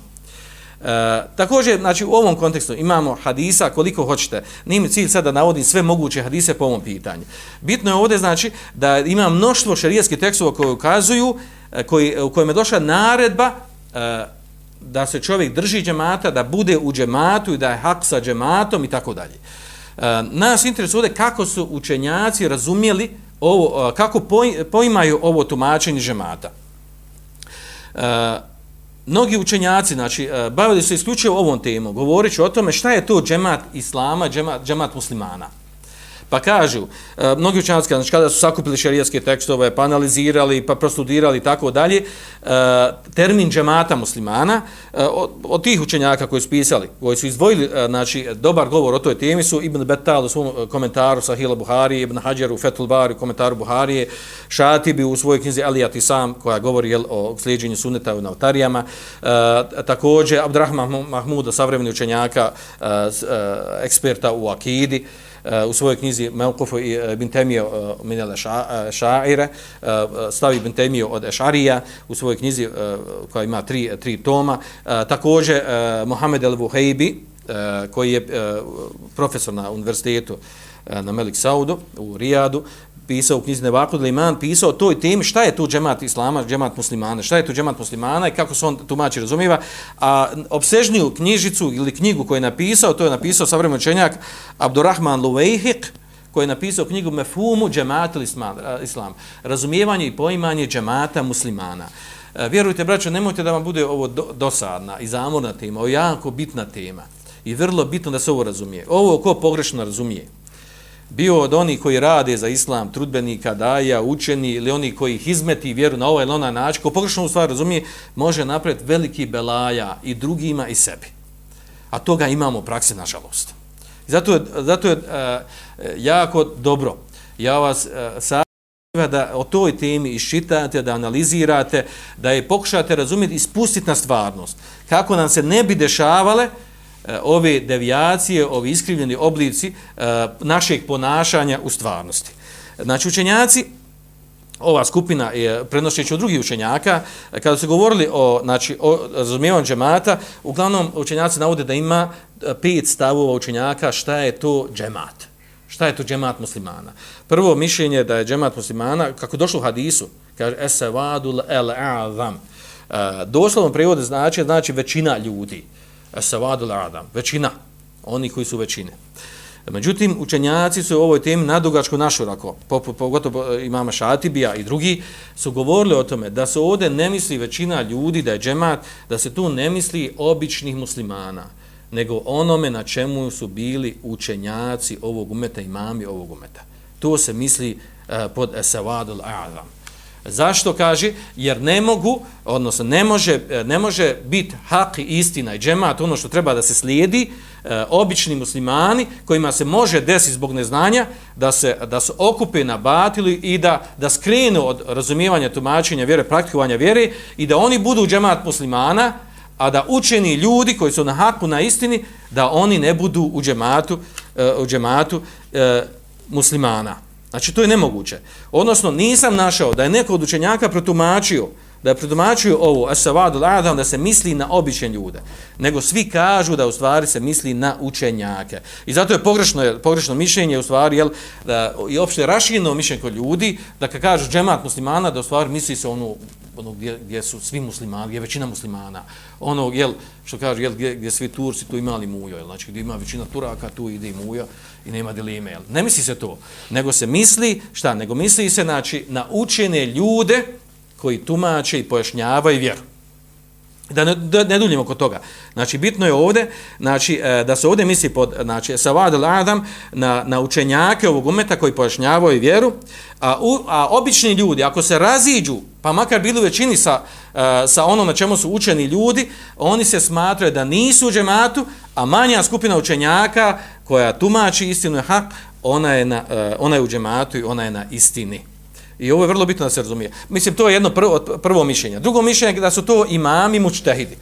E, također, znači, u ovom kontekstu imamo hadisa koliko hoćete. Nije mi cilj sad da navodim sve moguće hadise po ovom pitanju. Bitno je ovdje, znači, da ima mnoštvo šarijetskih tekstova koji ukazuju, e, koji, u kojem je došla naredba e, da se čovjek drži džemata, da bude u džematu i da je hak sa džematom i tako dalje. E, nas interesuje ovdje kako su učenjaci razumijeli ovo, e, kako poimaju ovo tumačenje džemata. Mnogi učenjaci, znači, e, bavili se isključivo ovom temu, govoreći o tome šta je to džemat islama, džemat, džemat muslimana. Pa kažu, e, mnogi učenjaci, znači kada su sakupili šerijatske tekstove, pa analizirali, pa prostudirali i tako dalje, e, termin džemata muslimana, e, od, od tih učenjaka koji su pisali, koji su izdvojili e, znači, dobar govor o toj temi su Ibn Betal u svom e, komentaru Sahila Buhari, Ibn Hajar u Fethul Bari u komentaru Buharije, Šatibi u svojoj knjizi Alijat Sam, koja govori jel, o slijedženju suneta u otarijama, e, također Abdrahman Mahmuda, savremeni učenjaka, e, e, eksperta u Akidi, Eh, u svojoj knjizi Melkofu i eh, Ibn Temio eh, Minele Šaire, stavi Ibn od Ešarija u svojoj knjizi koja ima tri, tri toma. Također Mohamed El Vuhejbi, koji je profesor na univerzitetu na Melik Saudu u Rijadu, pisao u knjizi Nevakud Liman, pisao o toj temi šta je tu džemat islama, džemat muslimana, šta je tu džemat muslimana i kako se on tumači razumiva. A obsežniju knjižicu ili knjigu koju je napisao, to je napisao savremeni učenjak Abdurrahman Luvejhik, koji je napisao knjigu Mefumu džemat islam, razumijevanje i poimanje džemata muslimana. E, vjerujte, braćo, nemojte da vam bude ovo dosadna i zamorna tema, ovo je jako bitna tema i vrlo bitno da se ovo razumije. Ovo ko pogrešno razumije, bio od onih koji rade za islam, trudbenika, daja, učeni ili oni koji ih izmeti vjeru na ovaj ili onaj način, ko pogrešno u stvari razumije, može napraviti veliki belaja i drugima i sebi. A toga imamo u praksi, nažalost. Zato je, zato je uh, jako dobro. Ja vas uh, savjetujem da o toj temi iščitate, da analizirate, da je pokušate razumjeti i spustiti na stvarnost. Kako nam se ne bi dešavale, uh, E, ove devijacije, ovi iskrivljeni oblici e, našeg ponašanja u stvarnosti. Znači, učenjaci, ova skupina je prenošeći od drugih učenjaka, e, kada su govorili o, znači, o razumijevanju džemata, uglavnom učenjaci navode da ima pet stavova učenjaka šta je to džemat. Šta je to džemat muslimana? Prvo mišljenje da je džemat muslimana, kako došlo u hadisu, kaže esavadul el a'zam. Doslovno prevode znači, znači većina ljudi savadul adam, većina, oni koji su većine. Međutim, učenjaci su u ovoj temi nadugačko našurako, pogotovo e, imama Šatibija i drugi, su govorili o tome da se ovdje ne misli većina ljudi da je džemat, da se tu ne misli običnih muslimana, nego onome na čemu su bili učenjaci ovog umeta, imami ovog umeta. To se misli uh, pod Esavadul Adam. Zašto kaže? Jer ne mogu, odnosno ne može, e, ne može biti hak i istina i džemat, ono što treba da se slijedi, e, obični muslimani kojima se može desiti zbog neznanja da se da se okupe na batili i da, da skrenu od razumijevanja tumačenja vjere, praktikovanja vjere i da oni budu džemat muslimana, a da učeni ljudi koji su na haku na istini, da oni ne budu u džematu, e, u džematu e, muslimana. Znači, to je nemoguće. Odnosno, nisam našao da je neko od učenjaka protumačio, da je protumačio ovo asavadu ladam, da se misli na obične ljude. Nego svi kažu da u stvari se misli na učenjake. I zato je pogrešno, pogrešno mišljenje u stvari, jel, da, i opšte raširno mišljenje kod ljudi, da kad kažu džemat muslimana, da u stvari misli se ono ono gdje, gdje su svi muslimani, gdje je većina muslimana, ono, jel, što kaže, jel, gdje, gdje svi Turci, tu imali mujo, jel, znači gdje ima većina Turaka, tu ide i mujo i nema dileme. Ne misli se to, nego se misli, šta, nego misli se, znači, na učene ljude koji tumače i pojašnjavaju vjeru da ne, da ne duljimo kod toga. Znači, bitno je ovdje, znači, e, da se ovdje misli pod, znači, Savad al-Adam na, na učenjake ovog umeta koji pojašnjavaju vjeru, a, u, a obični ljudi, ako se raziđu, pa makar bili u većini sa, e, sa onom na čemu su učeni ljudi, oni se smatraju da nisu u džematu, a manja skupina učenjaka koja tumači istinu je hak, ona je, na, e, ona je u džematu i ona je na istini. I ovo je vrlo bitno da se razumije. Mislim, to je jedno prvo, prvo mišljenje. Drugo mišljenje je da su to imami mučtehidi.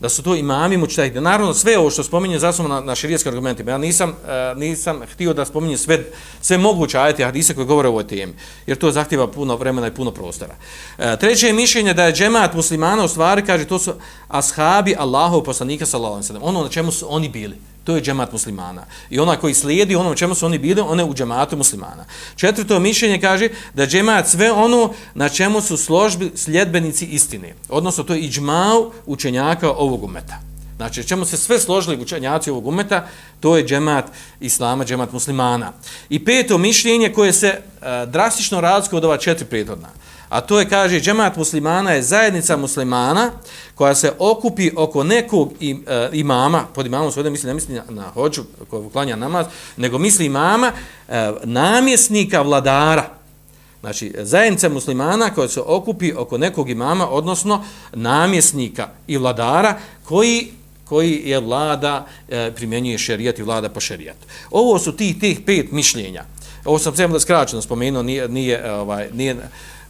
Da su to imami mučtehidi. Naravno, sve ovo što spominje zasnovno na, na širijetskim argumentima. Ja nisam, uh, nisam htio da spominjem sve, sve moguće ajete hadise koje govore o ovoj temi. Jer to zahtjeva puno vremena i puno prostora. Uh, treće je mišljenje da je džemat muslimana u stvari, kaže, to su ashabi Allahov poslanika sallallahu alaihi Ono na čemu su oni bili. To je džemat muslimana. I ona koji slijedi ono čemu su oni bili, one u džematu muslimana. Četvrto mišljenje kaže da džemat sve ono na čemu su složbi sljedbenici istine. Odnosno to je iđmao učenjaka ovog umeta. Znači, čemu se sve složili učenjaci ovog umeta, to je džemat islama, džemat muslimana. I peto mišljenje koje se e, drastično razlikuje od ova četiri prethodna. A to je, kaže, džemat muslimana je zajednica muslimana koja se okupi oko nekog im, e, imama, pod imamom svojde misli, ne misli na, na hođu koja uklanja namaz, nego misli imama, e, namjesnika vladara. Znači, zajednica muslimana koja se okupi oko nekog imama, odnosno namjesnika i vladara koji koji je vlada, e, primjenjuje šerijat i vlada po šerijatu. Ovo su ti tih pet mišljenja. Ovo sam sve da skraćeno spomenuo, nije, nije, ovaj, nije,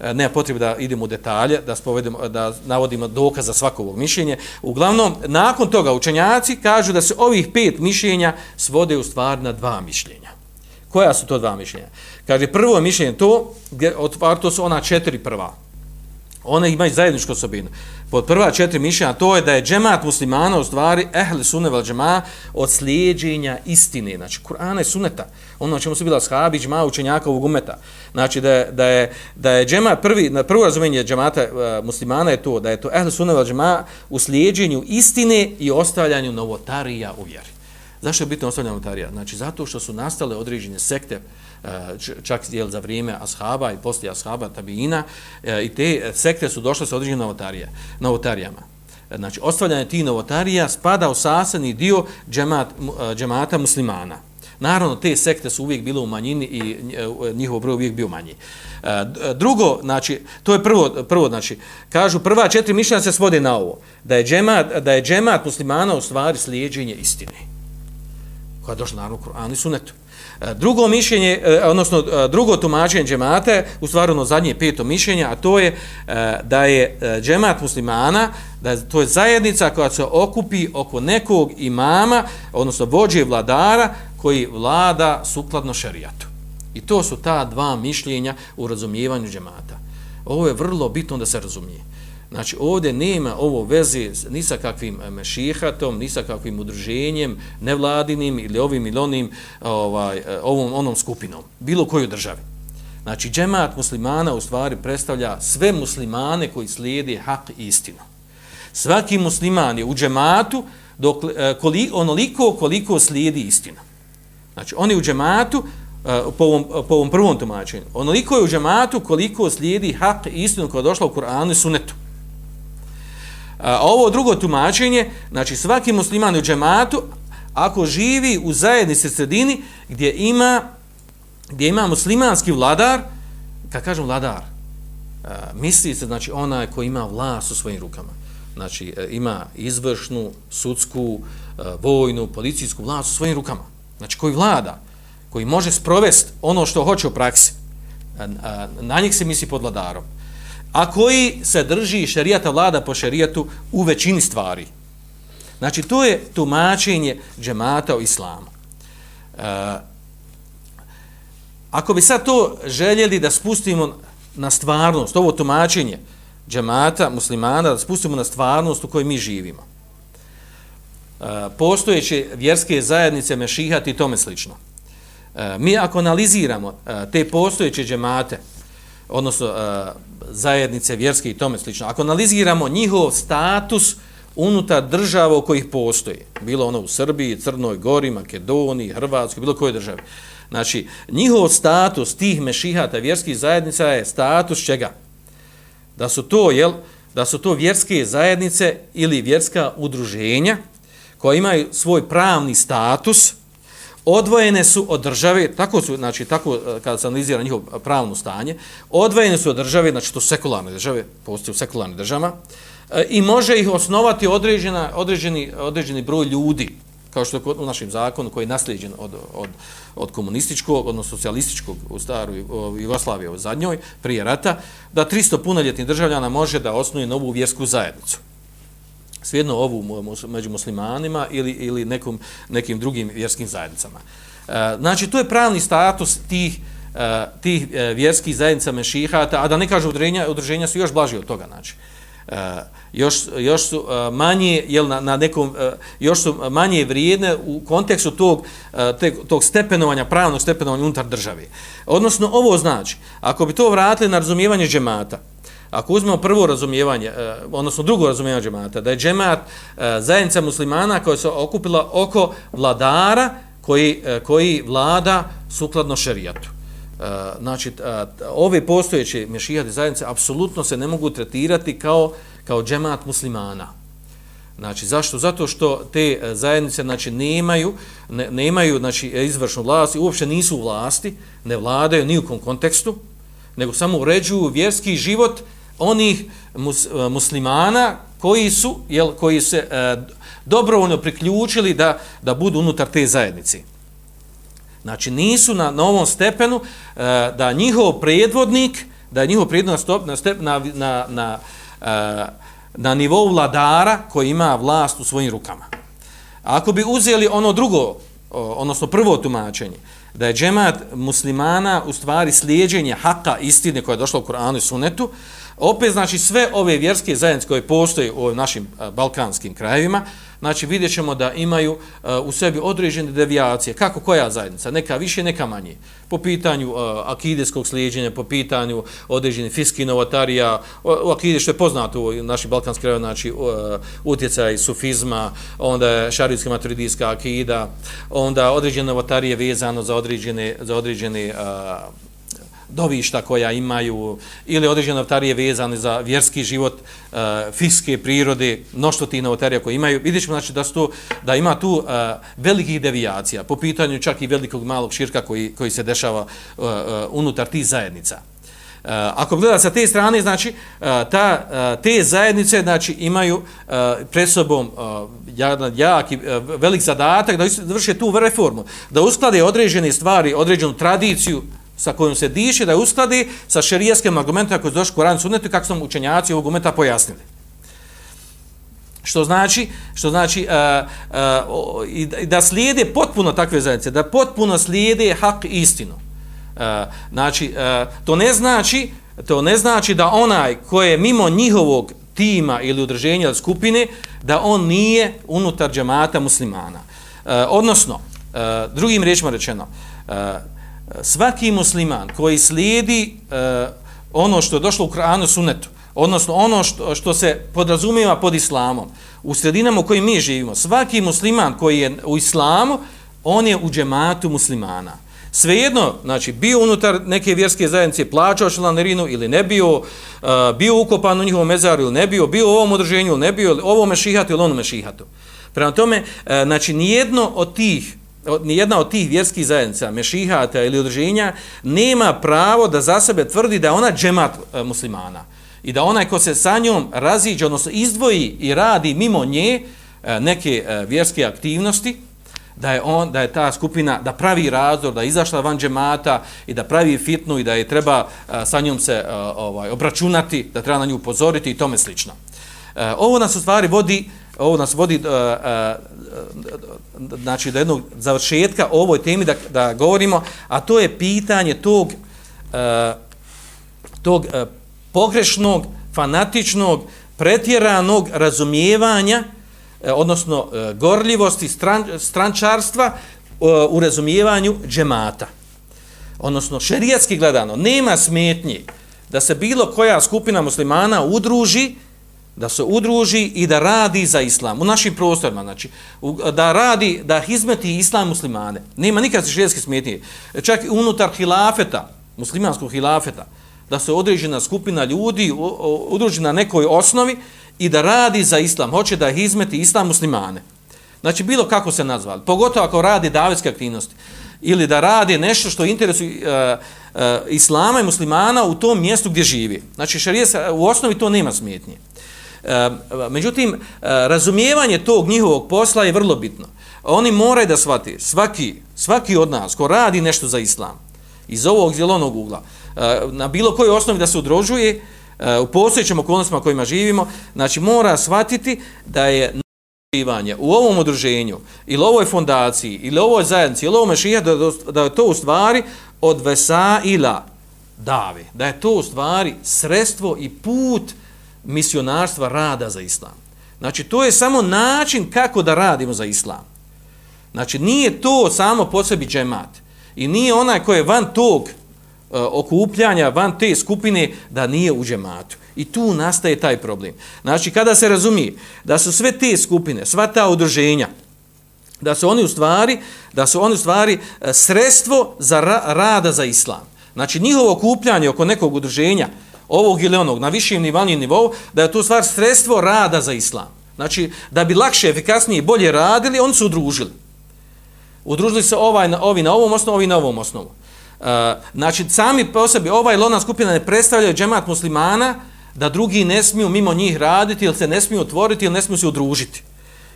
E, nema potrebe da idemo u detalje, da spovedemo, da navodimo dokaz za svako mišljenje. Uglavnom, nakon toga učenjaci kažu da se ovih pet mišljenja svode u stvar na dva mišljenja. Koja su to dva mišljenja? Kaže, prvo mišljenje to, gdje, to su ona četiri prva. One imaju zajedničku osobinu. Pod prva četiri mišljenja to je da je džemat muslimana u stvari ehli sunne vel džema od slijedženja istine. Znači, Kur'ana i suneta. Ono čemu su bila shabi džema učenjaka ovog umeta. Znači, da je, da je, da je džema prvi, na prvo razumenje džemata uh, muslimana je to, da je to ehli sunne vel džema u slijedženju istine i ostavljanju novotarija u vjeri. Zašto je bitno ostavljanje novotarija? Znači, zato što su nastale određene sekte, čak jel, za vrijeme ashaba i poslije ashaba tabijina e, i te sekte su došle sa određenim novotarija, novotarijama. Znači, ostavljanje tih novotarija spada u sasani dio džemat, e, džemata muslimana. Naravno, te sekte su uvijek bile u manjini i e, njihov broj uvijek bio manji. Drugo, znači, to je prvo, prvo znači, kažu, prva četiri mišljenja se svode na ovo, da je džemat, da je džemat muslimana u stvari slijedženje istine. Koja je došla naravno u Kur'anu i sunetu. E, drugo mišljenje, e, odnosno e, drugo tumačenje džemate, u stvari ono zadnje peto mišljenje, a to je da je džemat muslimana, da je, to je zajednica koja se okupi oko nekog imama, odnosno vođe vladara, koji vlada sukladno šerijatu. I to su ta dva mišljenja u razumijevanju džemata. Ovo je vrlo bitno da se razumije. Znači, ovdje nema ovo veze ni sa kakvim e, mešihatom, ni sa kakvim udruženjem, nevladinim ili ovim ili onim, ovaj, e, ovom, onom skupinom, bilo koju državi. Znači, džemat muslimana u stvari predstavlja sve muslimane koji slijede hak i istinu. Svaki musliman je u džematu dok, e, koli, onoliko koliko slijedi istinu. Znači, oni u džematu, po ovom, po ovom prvom tumačenju, onoliko je u džematu koliko slijedi hak i istinu koja je došla u Koranu i Sunetu. A ovo drugo tumačenje, znači svaki musliman u džematu, ako živi u zajednici sredini gdje ima, gdje ima muslimanski vladar, kad kažem vladar, misli se znači onaj koji ima vlast u svojim rukama. Znači e, ima izvršnu, sudsku, e, vojnu, policijsku vlast u svojim rukama. Znači koji vlada, koji može sprovesti ono što hoće u praksi. E, na njih se misli pod vladarom a koji se drži šerijata vlada po šerijatu u većini stvari. Znači, to je tumačenje džemata u islamu. E, ako bi sad to željeli da spustimo na stvarnost, ovo tumačenje džemata, muslimana, da spustimo na stvarnost u kojoj mi živimo. E, postojeće vjerske zajednice, mešihati i tome slično. E, mi ako analiziramo e, te postojeće džemate, odnosno uh, zajednice vjerske i tome slično. Ako analiziramo njihov status unutar država u kojih postoje, bilo ono u Srbiji, Crnoj Gori, Makedoniji, Hrvatskoj, bilo koje države. Znači, njihov status tih mešihata vjerskih zajednica je status čega? Da su to, jel, da su to vjerske zajednice ili vjerska udruženja koja imaju svoj pravni status, odvojene su od države, tako su, znači, tako e, kada se analizira njihovo pravno stanje, odvojene su od države, znači to sekularne države, postoje u sekularnim državama, e, i može ih osnovati određena, određeni, određeni broj ljudi, kao što je u našem zakonu koji je nasljeđen od, od, od komunističkog, odnosno socijalističkog u staroj Jugoslaviji, u zadnjoj, prije rata, da 300 punoljetnih državljana može da osnuje novu vjersku zajednicu svejedno ovu među muslimanima ili, ili nekom, nekim drugim vjerskim zajednicama. E, znači, to je pravni status tih, e, tih e, vjerskih zajednica mešihata, a da ne kažu udruženja, udruženja su još blaži od toga. Znači. E, još, još su e, manje jel, na, na nekom, e, još su manje vrijedne u kontekstu tog, te, tog stepenovanja, pravnog stepenovanja unutar države. Odnosno, ovo znači, ako bi to vratili na razumijevanje džemata, Ako uzmemo prvo razumijevanje, eh, odnosno drugo razumijevanje džemata, da je džemat eh, zajednica muslimana koja se okupila oko vladara koji, eh, koji vlada sukladno šerijatu. E, znači, e, ove postojeće mešijade zajednice apsolutno se ne mogu tretirati kao, kao džemat muslimana. Znači, zašto? Zato što te e, zajednice znači, nemaju, ne, nemaju znači, izvršnu vlast i uopće nisu u vlasti, ne vladaju ni u kom kontekstu, nego samo uređuju vjerski život onih mus, e, muslimana koji su jel, koji se e, dobrovoljno priključili da, da budu unutar te zajednice. Znači nisu na na ovom stepenu e, da njihov predvodnik da je njihov predvodnik na, stop, na, step, na, na, na, e, na nivou vladara koji ima vlast u svojim rukama. Ako bi uzeli ono drugo, odnosno prvo tumačenje, da je džemat muslimana u stvari slijedženje haka istine koja je došla u Koranu i Sunetu, Opet, znači, sve ove vjerske zajednice koje postoje u našim balkanskim krajevima, znači, vidjet ćemo da imaju u sebi određene devijacije. Kako koja zajednica? Neka više, neka manje. Po pitanju akideskog slijedženja, po pitanju određenih fiskih novotarija, u akide što je poznato u našim balkanskim krajevima, znači, utjecaj sufizma, onda je šarijska maturidijska akida, onda određene novatarije vezano za određene, za određene dovišta koja imaju ili određene novotarije vezane za vjerski život, e, fiske prirode, mnoštvo tih novotarija koje imaju. Vidjet ćemo znači, da, sto, da ima tu e, velikih devijacija po pitanju čak i velikog malog širka koji, koji se dešava e, e unutar tih zajednica. E, ako gleda sa te strane, znači, e, ta, e, te zajednice znači, imaju e, pred sobom uh, jak i uh, velik zadatak da vrše tu reformu, da usklade određene stvari, određenu tradiciju, sa kojom se diše da uskladi sa šerijaskim argumentima koji su došli u Koranu sunnetu kako su učenjaci ovog argumenta pojasnili. Što znači, što znači uh, uh, i da slijede potpuno takve zajednice, da potpuno slijede hak istinu. Uh, znači, uh, to ne znači to ne znači da onaj ko je mimo njihovog tima ili udruženja ili skupine, da on nije unutar džemata muslimana. Uh, odnosno, uh, drugim riječima rečeno, uh, svaki musliman koji slijedi uh, ono što je došlo u Kur'anu sunetu, odnosno ono što, što se podrazumijeva pod islamom, u sredinama u kojim mi živimo, svaki musliman koji je u islamu, on je u džematu muslimana. Svejedno, znači, bio unutar neke vjerske zajednice, plaćao članarinu ili ne bio, uh, bio ukopan u njihovom mezaru ili ne bio, bio u ovom održenju ili ne bio, ovome mešihatu ili onom mešihatu. Prema tome, uh, znači, nijedno od tih nijedna od tih vjerskih zajednica, mešihata ili udruženja, nema pravo da za sebe tvrdi da je ona džemat e, muslimana. I da onaj ko se sa njom raziđe, odnosno izdvoji i radi mimo nje e, neke e, vjerske aktivnosti, da je on da je ta skupina da pravi razor da izašla van džemata i da pravi fitnu i da je treba sa njom se ovaj obračunati da treba na nju upozoriti i tome slično. Ovo nas u stvari vodi ovo nas vodi uh, uh, znači do jednog završetka o ovoj temi da, da govorimo, a to je pitanje tog uh, tog uh, pogrešnog, fanatičnog, pretjeranog razumijevanja, uh, odnosno uh, gorljivosti stran, strančarstva uh, u razumijevanju džemata. Odnosno, šerijatski gledano, nema smetnje da se bilo koja skupina muslimana udruži, da se udruži i da radi za islam u našim prostorima, znači da radi, da hizmeti islam muslimane. Nema nikakve šerijske smetnje. Čak i unutar hilafeta, muslimanskog hilafeta, da se određena skupina ljudi udruži na nekoj osnovi i da radi za islam, hoće da hizmeti islam muslimane. Znači, bilo kako se nazvali, pogotovo ako radi davetske aktivnosti, ili da radi nešto što interesuje uh, uh, islama i muslimana u tom mjestu gdje živi. Znači, šerijska u osnovi to nema smetnje. Ehm, međutim, ehm, razumijevanje tog njihovog posla je vrlo bitno. Oni moraju da shvati, svaki, svaki od nas ko radi nešto za islam, iz ovog zelenog ugla, ehm, na bilo kojoj osnovi da se udrožuje, u postojećem okolnostima kojima živimo, znači mora shvatiti da je udruživanje u ovom udruženju ili ovoj fondaciji ili ovoj zajednici ili ovome šija da, da je to u stvari od vesa ila dave. Da je to u stvari sredstvo i put misionarstva rada za islam. Znači to je samo način kako da radimo za islam. Znači nije to samo po sebi džemat i nije onaj koji je van tog uh, okupljanja, van te skupine da nije u džematu. I tu nastaje taj problem. Znači, kada se razumije da su sve te skupine, sva ta udruženja, da su oni u stvari, da su oni u stvari e, sredstvo za ra rada za islam. Znači, njihovo okupljanje oko nekog udruženja, ovog ili onog, na višim nivanjem nivou, da je to stvar sredstvo rada za islam. Znači, da bi lakše, efikasnije i bolje radili, oni su udružili. Udružili se ovaj, ovi na ovom osnovu, ovi na ovom osnovu. E, znači, sami po sebi, ova ilona skupina ne predstavljaju džemat muslimana, da drugi ne smiju mimo njih raditi ili se ne smiju otvoriti ili ne smiju se udružiti.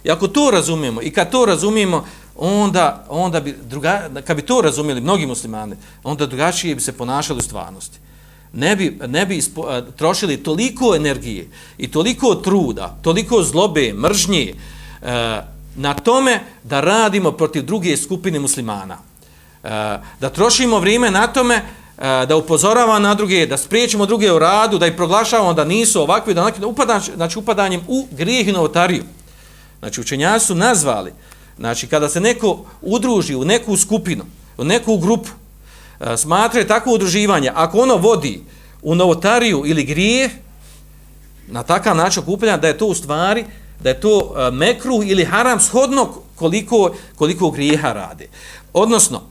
I ako to razumijemo i kad to razumijemo, onda, onda bi druga, kad bi to razumijeli mnogi muslimani, onda drugačije bi se ponašali u stvarnosti. Ne bi, ne bi ispo, trošili toliko energije i toliko truda, toliko zlobe, mržnje a, na tome da radimo protiv druge skupine muslimana. A, da trošimo vrijeme na tome e, da upozorava na druge, da spriječimo druge u radu, da ih proglašavamo da nisu ovakvi, da neki, upadan, znači upadanjem u grijeh i novotariju. Znači učenjaci su nazvali, znači kada se neko udruži u neku skupinu, u neku grupu, smatraju takvo udruživanje, ako ono vodi u novotariju ili grijeh, na takav način okupljanja, da je to u stvari, da je to mekru ili haram shodno koliko, koliko grijeha rade. Odnosno,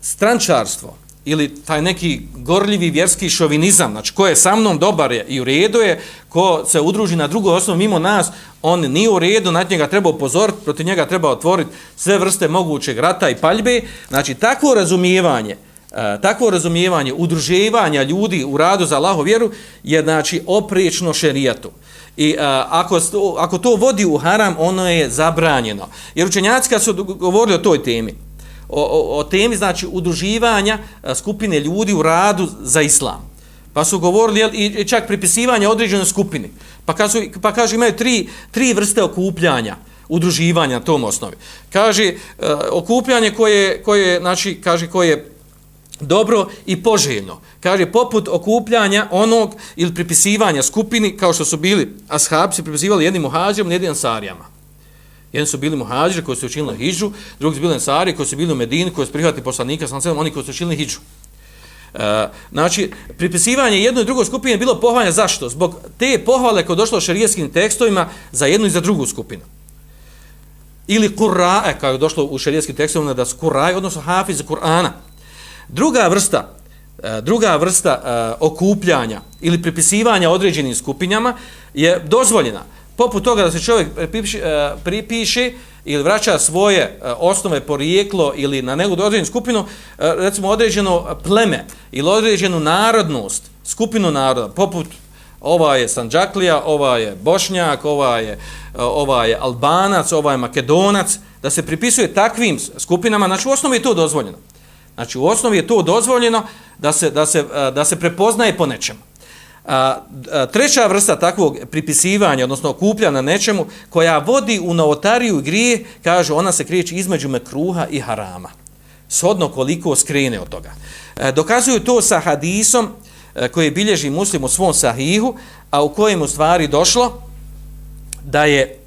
strančarstvo ili taj neki gorljivi vjerski šovinizam, znači ko je sa mnom dobar je i u redu je, ko se udruži na drugu osnovu mimo nas, on nije u redu, na njega treba upozoriti, protiv njega treba otvoriti sve vrste mogućeg rata i paljbe. Znači, takvo razumijevanje, e, takvo razumijevanje udruživanja ljudi u radu za Allaho vjeru je znači oprično šerijatu. I uh, ako, ako to vodi u haram, ono je zabranjeno. Jer učenjaci kad su govorili o toj temi, o, o, o temi znači udruživanja e, skupine ljudi u radu za islam. Pa su govorili jel, i čak pripisivanje određene skupine. Pa, kažu, pa kažu imaju tri, tri vrste okupljanja, udruživanja na tom osnovi. Kaže uh, okupljanje koje, koje, znači, kaže koje je dobro i poželjno. Kaže poput okupljanja onog ili pripisivanja skupini kao što su bili ashabci pripisivali jednim muhađerom, jednim ansarijama. Jedni su bili muhađiri koji su učinili hijđu, drugi su bili ensari koji su bili u Medini, koji su prihvatili poslanika, sam sedam, oni koji su učinili hijđu. E, znači, pripisivanje jednoj i drugoj skupine je bilo pohvalja zašto? Zbog te pohvale koje je došlo u šarijetskim tekstovima za jednu i za drugu skupinu. Ili kurae, kao je došlo u šarijetskim tekstovima, da su kurae, odnosno hafiz Kur'ana. Druga vrsta, e, druga vrsta e, okupljanja ili pripisivanja određenim skupinjama je dozvoljena poput toga da se čovjek pripiše, pripiše ili vraća svoje e, osnove porijeklo ili na neku određenu skupinu, e, recimo određeno pleme ili određenu narodnost, skupinu naroda, poput ova je Sanđaklija, ova je Bošnjak, ova je, e, ova je Albanac, ova je Makedonac, da se pripisuje takvim skupinama, znači u osnovi je to dozvoljeno. Znači u osnovi je to dozvoljeno da se, da se, da se prepoznaje po nečemu. A, a, treća vrsta takvog pripisivanja, odnosno okuplja na nečemu, koja vodi u novotariju i grije, kaže, ona se kriječi između mekruha i harama. Shodno koliko skrene od toga. E, dokazuju to sa hadisom e, koji bilježi muslim u svom sahihu, a u kojem u stvari došlo da je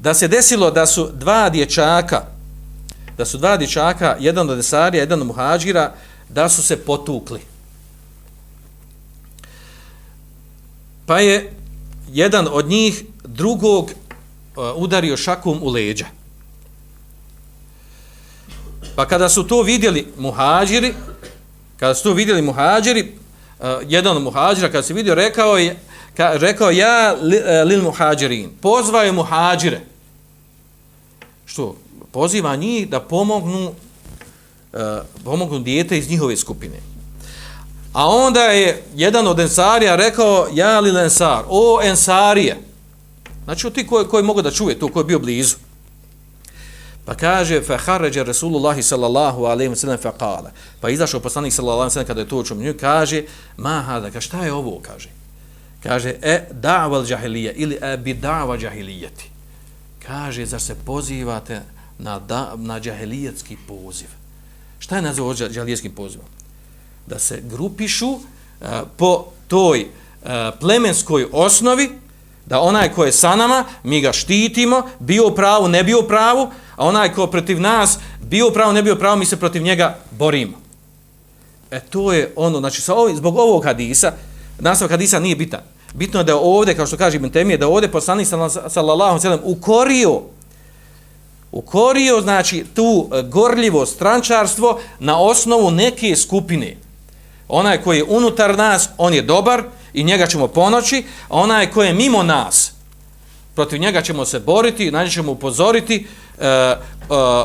da se desilo da su dva dječaka da su dva dječaka, jedan od Desarija, jedan od Muhađira, da su se potukli. Pa je jedan od njih drugog e, udario šakom u leđa. Pa kada su to vidjeli muhađiri, kada su to vidjeli muhađiri, e, jedan od muhađira kada se vidio rekao je, ka, rekao ja li, e, lil muhađirin, pozvao je muhađire. Što? Poziva njih da pomognu uh, pomognu dijete iz njihove skupine. A onda je jedan od ensarija rekao ja li ensar, o ensarije. Znači ti koji, koji mogu da čuje to, koji je bio blizu. Pa kaže, fa kharaja Rasulullah sallallahu alaihi wa sallam fa kale. Pa izašao poslanik sallallahu alaihi wa sallam kada je to učio nju, kaže, ma hada, ka šta je ovo, kaže. Kaže, e da'val džahilija ili e bi da'va džahilijeti. Kaže, zar se pozivate na, da, na džahilijetski poziv. Šta je nazvao džahilijetskim pozivom? Da se grupišu a, po toj a, plemenskoj osnovi, da onaj ko je sa nama, mi ga štitimo, bio u pravu, ne bio u pravu, a onaj ko protiv nas, bio u pravu, ne bio u pravu, mi se protiv njega borimo. E to je ono, znači sa ovim, zbog ovog hadisa, nastav hadisa nije bitan. Bitno je da je ovdje, kao što kaže Ibn Temije, da je ovdje poslanik sallallahu sallam ukorio, ukorio, znači, tu gorljivo strančarstvo na osnovu neke skupine. Onaj koji je unutar nas, on je dobar, i njega ćemo ponoći, a onaj koji je mimo nas, protiv njega ćemo se boriti, na ćemo upozoriti, e, e,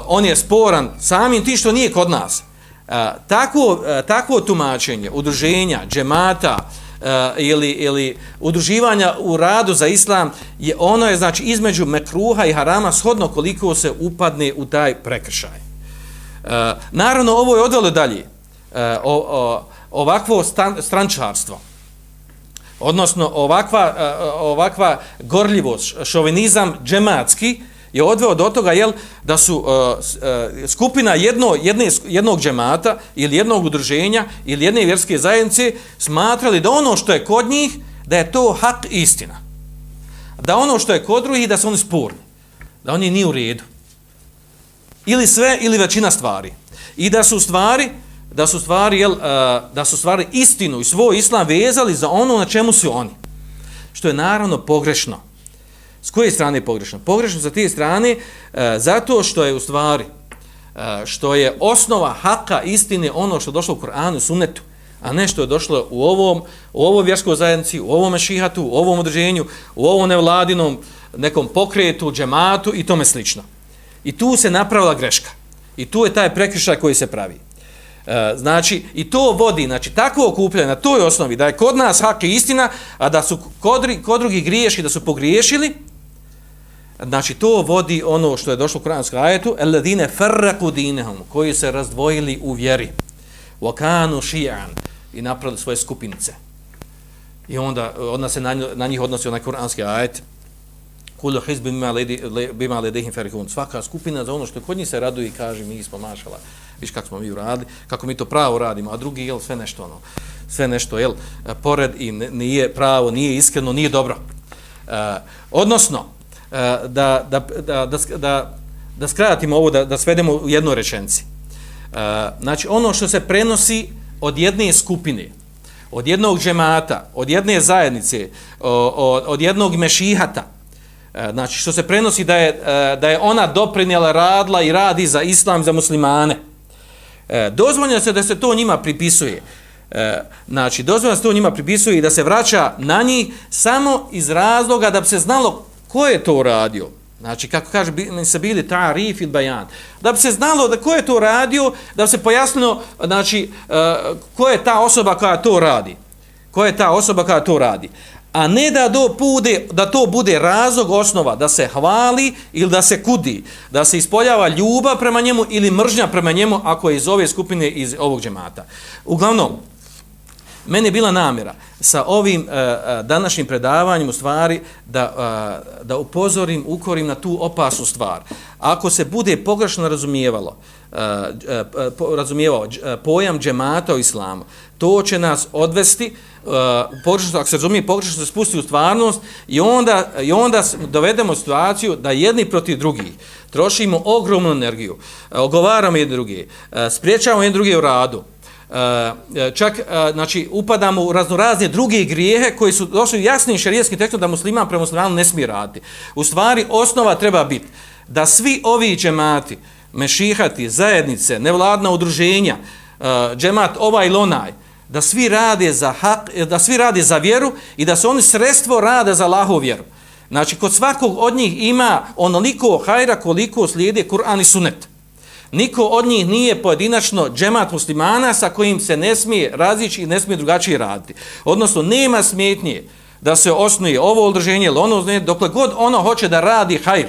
on je sporan samim tim što nije kod nas. E, tako, e, tako tumačenje udruženja, džemata e, ili, ili udruživanja u radu za islam, je ono je znači između mekruha i harama shodno koliko se upadne u taj prekršaj. E, naravno, ovo je odvelo dalje. E, o, o, ovakvo stan, strančarstvo, odnosno ovakva, e, ovakva gorljivost, šovinizam džematski je odveo do toga jel, da su uh, uh, skupina jedno, jedne, jednog džemata ili jednog udruženja ili jedne vjerske zajednice smatrali da ono što je kod njih da je to hak istina. Da ono što je kod drugih da su oni sporni. Da oni nije u redu. Ili sve ili većina stvari. I da su stvari da su stvari jel, e, da su stvari istinu i svoj islam vezali za ono na čemu su oni. Što je naravno pogrešno. S koje strane je pogrešno? Pogrešno sa te strane e, zato što je u stvari e, što je osnova haka istine ono što je došlo u Koranu i Sunnetu, a ne što je došlo u ovom u ovom vjerskoj zajednici, u ovom šihatu, u ovom određenju, u ovom nevladinom nekom pokretu, džematu i tome slično. I tu se napravila greška. I tu je taj prekršaj koji se pravi. E, znači, i to vodi, znači, takvo okupljanje na toj osnovi, da je kod nas hak i istina, a da su kod, kod drugi griješi, da su pogriješili, znači, to vodi ono što je došlo u Kur'anskoj ajetu, eladine farraku dinehum, koji se razdvojili u vjeri, wakanu ši'an, i napravili svoje skupinice. I onda, eh, onda se na, na njih odnosi onaj Kuranski ajet, kulu hizbi bima ledehim ferihun, svaka skupina za ono što kod njih se raduje i kaže, mi smo mašala, viš kako smo mi uradili, kako mi to pravo radimo, a drugi, jel, sve nešto, ono, sve nešto, jel, pored i nije pravo, nije iskreno, nije dobro. E, odnosno, e, da, da, da, da, da, da skratimo ovo, da, da svedemo u jednoj rečenci. E, znači, ono što se prenosi od jedne skupine, od jednog džemata, od jedne zajednice, od, od jednog mešihata, E, znači, što se prenosi da je, e, da je ona doprinjela, radla i radi za islam, za muslimane, e, dozvoljeno se da se to njima pripisuje. Znači, dozvoljeno se to njima pripisuje i da se vraća na njih samo iz razloga da bi se znalo ko je to uradio. Znači, kako kaže, meni se bili ta rif il bajan. Da bi se znalo da ko je to radio, da bi se pojasnilo, znači, ko je ta osoba koja to radi. Ko je ta osoba koja to radi a ne da, do bude, da to bude razlog osnova da se hvali ili da se kudi, da se ispoljava ljubav prema njemu ili mržnja prema njemu ako je iz ove skupine iz ovog džemata. Uglavnom, Meni je bila namjera sa ovim uh, današnjim predavanjem u stvari da, uh, da upozorim, ukorim na tu opasnu stvar. Ako se bude pogrešno razumijevalo, uh, uh, razumijevao uh, pojam džemata u islamu, to će nas odvesti, uh, pogrešno, ako se razumije, pogrešno se spusti u stvarnost i onda, i onda dovedemo situaciju da jedni protiv drugih trošimo ogromnu energiju, uh, ogovaramo jedni drugi, uh, spriječavamo jedni drugi u radu, uh, uh, čak uh, znači upadamo u raznorazne druge grijehe koji su došli jasnim šerijskim tekstom da musliman prema muslimanu ne smije raditi. U stvari osnova treba biti da svi ovi džemati, mešihati, zajednice, nevladna udruženja, uh, džemat ovaj ili onaj, da svi rade za hak, e, da svi rade za vjeru i da su oni sredstvo rade za Allahovu vjeru. Znači kod svakog od njih ima onoliko hajra koliko slijede Kur'an i Sunnet. Niko od njih nije pojedinačno džemat muslimana sa kojim se ne smije razići i ne smije drugačije raditi. Odnosno, nema smjetnije da se osnuje ovo udrženje ili ono, dokle god ono hoće da radi hajr,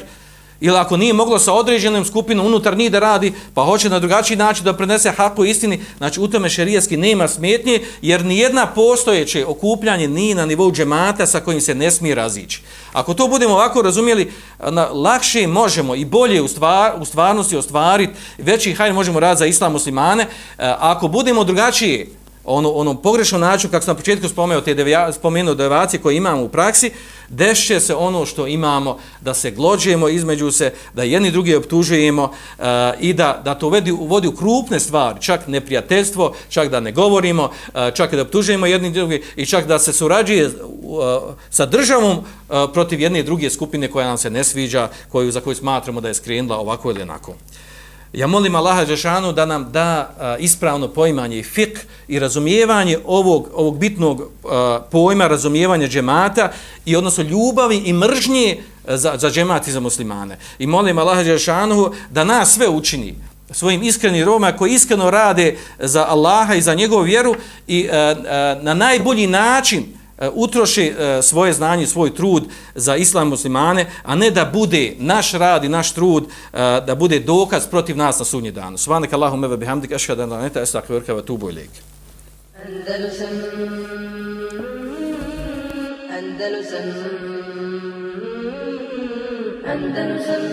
Ili ako nije moglo sa određenom skupinom unutar njih da radi, pa hoće na drugačiji način da prenese haku istini, znači u tome šerijaski nema smetnje, jer ni jedna postojeće okupljanje nije na nivou džemata sa kojim se ne smije razići. Ako to budemo ovako razumijeli, na, lakše možemo i bolje u, stvar, u stvarnosti ostvariti, veći hajn možemo raditi za islam muslimane, e, ako budemo drugačije ono, ono pogrešno način, kako sam na početku spomenuo te devija, spomenuo devijacije koje imamo u praksi, dešće se ono što imamo, da se glođujemo između se, da jedni drugi optužujemo e, i da, da to vodi, vodi u krupne stvari, čak neprijateljstvo, čak da ne govorimo, e, čak da optužujemo jedni drugi i čak da se surađuje e, sa državom e, protiv jedne i druge skupine koja nam se ne sviđa, koju, za koju smatramo da je skrenula ovako ili onako. Ja molim Allaha Đešanu da nam da a, ispravno poimanje i fik i razumijevanje ovog, ovog bitnog a, pojma razumijevanja džemata i odnosno ljubavi i mržnje za, za džemat i za muslimane. I molim Allaha Đešanu da nas sve učini svojim iskrenim roma koji iskreno rade za Allaha i za njegovu vjeru i a, a, na najbolji način E, utroši e, svoje znanje, svoj trud za islam muslimane, a ne da bude naš rad i naš trud e, da bude dokaz protiv nas na sudnji dan. Subhanak Allahumma wa bihamdik ashhadu an la ilaha illa anta astaghfiruka wa atubu ilayk. Andalusam Andalusam Andalusam